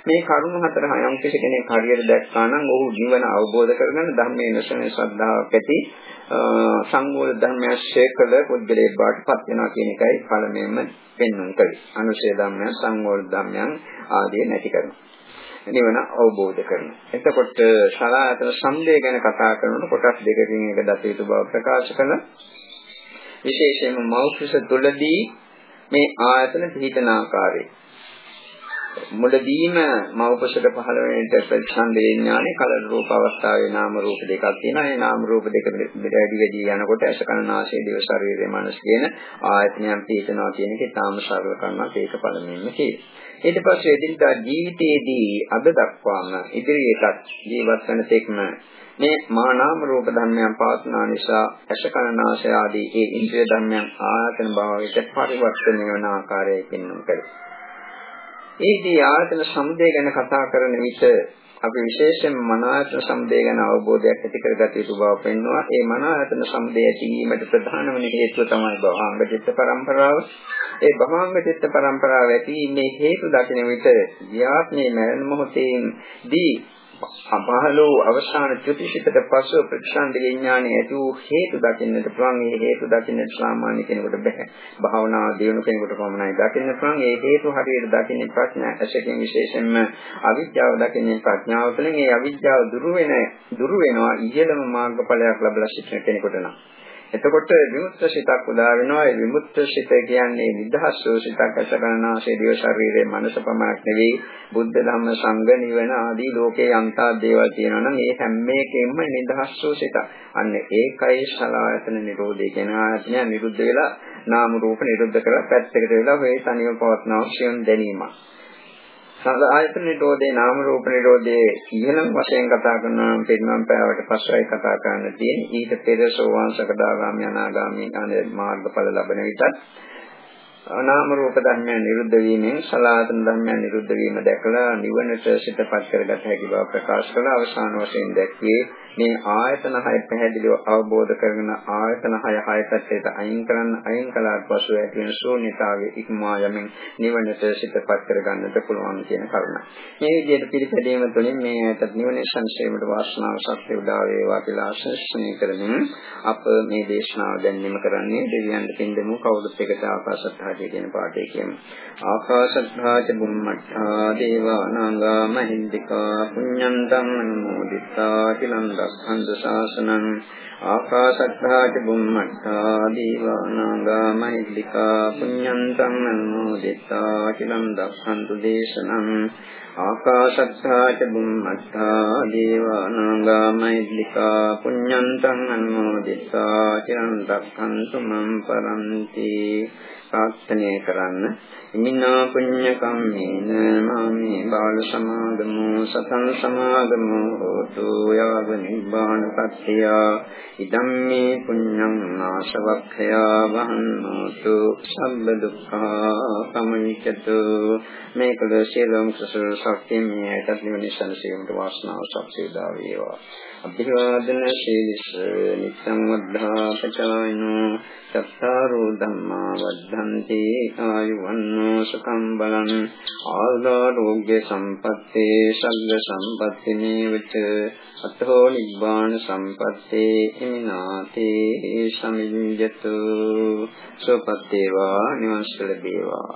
මේ කරුණු හතර යම් කෙනෙක් හරියට දැක්කා නම් ඔහු නිවන අවබෝධ කරගන්න ධර්මයේ නැසෙන ශ්‍රද්ධාවක් ඇති සංගෝල ධර්මයක් ශේකල පුද්ගලයෙක් බවට පත් වෙනවා කියන එකයි පළමුවෙන්ම පෙන්වන්න කලින්. අනුශේ ධර්මයන් සංගෝල ධර්මයන් ආදී නැති කරනවා. නිවන අවබෝධ කරනවා. එතකොට ශලායතන සම්දේ ගැන කතා කරනකොට කොටස් දෙකකින් එක දත යුතු බව ප්‍රකාශ කළා. විශේෂයෙන්ම මෞඛ්‍යස තුලදී මේ ආයතන පිහිටන ආකාරය මුලදීම මවපසට පහළ වෙනට ප්‍රතිසන්ද විඥානේ කලන රූප අවස්ථාවේ නාම රූප දෙකක් තියෙනවා. ඒ නාම රූප දෙක වැඩි වැඩි යනකොට ඇස කන නාසය දිව ශරීරය මනස කියන ආයතනයන් පිටනවා කියන එක තාම සරල කරනවා ඒක පළමුවෙන්ම තියෙනවා. ඊට පස්සේ එදිනදා ජීවිතයේදී අද දක්වාම ඉදිරියටත් ජීවත් වෙන තෙක්ම මේ මා නාම රූප ධර්මයන් පවත්නා නිසා ඇස කන නාසය ආදී ඒ ඉන්ද්‍රිය ධර්මයන් ආයතන භාවයට පරිවර්තනය වන ආකාරය පෙන්වන්න කරේ. ඒදී ආයතන සමුදය ගැන කතා කරන විට අපි විශේෂයෙන් මනායතන සමුදය ගැන අවබෝධයක් ඇති කරගත යුතු බව පෙන්වනවා. ඒ මනායතන සමුදය ඇතිවීමට ප්‍රධාන වන හේතුව තමයි භවංග චිත්ත පරම්පරාව. ඒ භවංග චිත්ත පරම්පරාව ඇතිවීමේ හේතු දකින විට යාත්මේ මරණ මොහොතේදී පහළෝ අවසාන ත්‍ෘතිසිතට පසු ප්‍රතිසන්ද විඥානයේ ඇති වූ හේතු දකින්නට පුළුවන්. මේ හේතු දකින්නට සාමාන්‍ය කෙනෙකුට බෑ භාවනා දියුණු කෙනෙකුට පමණයි දකින්න පුළුවන්. මේ හේතු හරියට දකින්නේ ප්‍රඥා ඇසකින් විශේෂයෙන්ම අවිද්‍යාව දකින්නේ ප්‍රඥාව තුළින්. ඒ අවිද්‍යාව දුරු වෙන දුරු වෙනවා. ඉහළම මාර්ගඵලයක් ලැබලා සිටින කෙනෙකුට නම්. එතකොට විමුක්ත සිතක් උදා වෙනවා. ඒ විමුක්ත සිත කියන්නේ නිදහස් වූ සිතක් අසකරනාසේ දිව ශරීරයේ මනස පමණක් නෙවෙයි බුද්ධ ධම්ම සංඝ නිවන ආදී ලෝකේ අන්තා දේවල් තියෙනවා නම් ඒ හැම එකෙම නිදහස් වූ සිතක්. අන්න ඒකයි සලායතන නිරෝධය කියන ආඥය නිරුද්ධ වෙලා නාම රූප නිරුද්ධ කරලා පැත්තකට වෙලා ඔය තනියම පවත්නවා ක්ෂණ දැනීමක්. ආයතන නිරෝධේ නාම රූප නිරෝධේ ඉහළම වශයෙන් කතා කරනවා නම් පිරිනම් පෑවට පස්සයි කතා කරන්න තියෙන්නේ. ඊට පෙර සෝවාන් සකදාගාමී අනාගාමී අනේ මාර්ගඵල ලබන විටත් නාම රූප ධර්මයන් නිරුද්ධ වීමෙන් සලායතන ධර්මයන් නිරුද්ධ වීම දැකලා නිවනට සිතපත් කරගත හැකි බව ප්‍රකාශ කළ අවසාන වශයෙන් දැක්වේ මේ ආයතන හය පැහැදිලිව අවබෝධ කරගෙන ආයතන හය හය පැත්තට අයින් කරන්න අයින් කළාට පසු ඇති වෙන ශූන්‍යතාවයේ ඉක්මවා යමින් නිවනට සිතපත් කරගන්නට පුළුවන් කියන කරුණ. මේ විදිහට පිළිපැදීම තුළින් මේ ඇයට නිවනේ සංසේමයට වාසනාව ශක්තිය උදා වේවා කියලා ආශිර්වාද කරමින් අප මේ දේශනාව දැන් නිම කරන්නේ දෙවියන්ට පින් දෙමු කවුරුත් එකට ආකාශත්හාජය කියන පාඩේ කියමු. ආකාශත්හාජ බුම්මත්තා දේවා නාගා මහින්దికා පුඤ්ඤන්තං අනුමෝදිතා චිලං රක්ඛන්තු ශාසනං ආකාශත්තා ච බුම්මත්තා දීවානාගා මහිද්దికා පුඤ්ඤන්තං අනුමෝදිතා චිරන් දක්ඛන්තු දේශනං ආකාශත්තා ච බුම්මත්තා දීවානාගා මහිද්దికා පුඤ්ඤන්තං අනුමෝදිතා චිරන් දක්ඛන්තු මම් පරන්ති ප්‍රාර්ථනා කරන්න. ඉමිනා පුඤ්ඤ කම්මේන මාමේ බාල සමාගමෝ සතං සමාගමෝ හෝතු යාව නිබ්බාන පත්‍ත්‍යා ඉදම්මේ පුඤ්ඤං නාශවක්ඛයා වහන්නෝතු සම්බ දුක්ඛා සමුච්චතු මේකල සියලුම සසර ශක්තිය මේ ඇතත් නිවන සංසීමට වාසනාව සක්සේදා වේවා අභිවාදන ශීලිස නිසං වද්ධා පචායනෝ චත්තාරෝ ධම්මා වද්ධන්ති ආයුවන්නෝ සකම් බලං ආල්දාරෝග්‍ය සම්පත්තේ සග්ග සම්පatti නේවච අතෝ නිබ්බාන සම්පත්තේ නාතේ සමිඤ්ඤතු සෝපත්තේවා නිවන් සලබේවා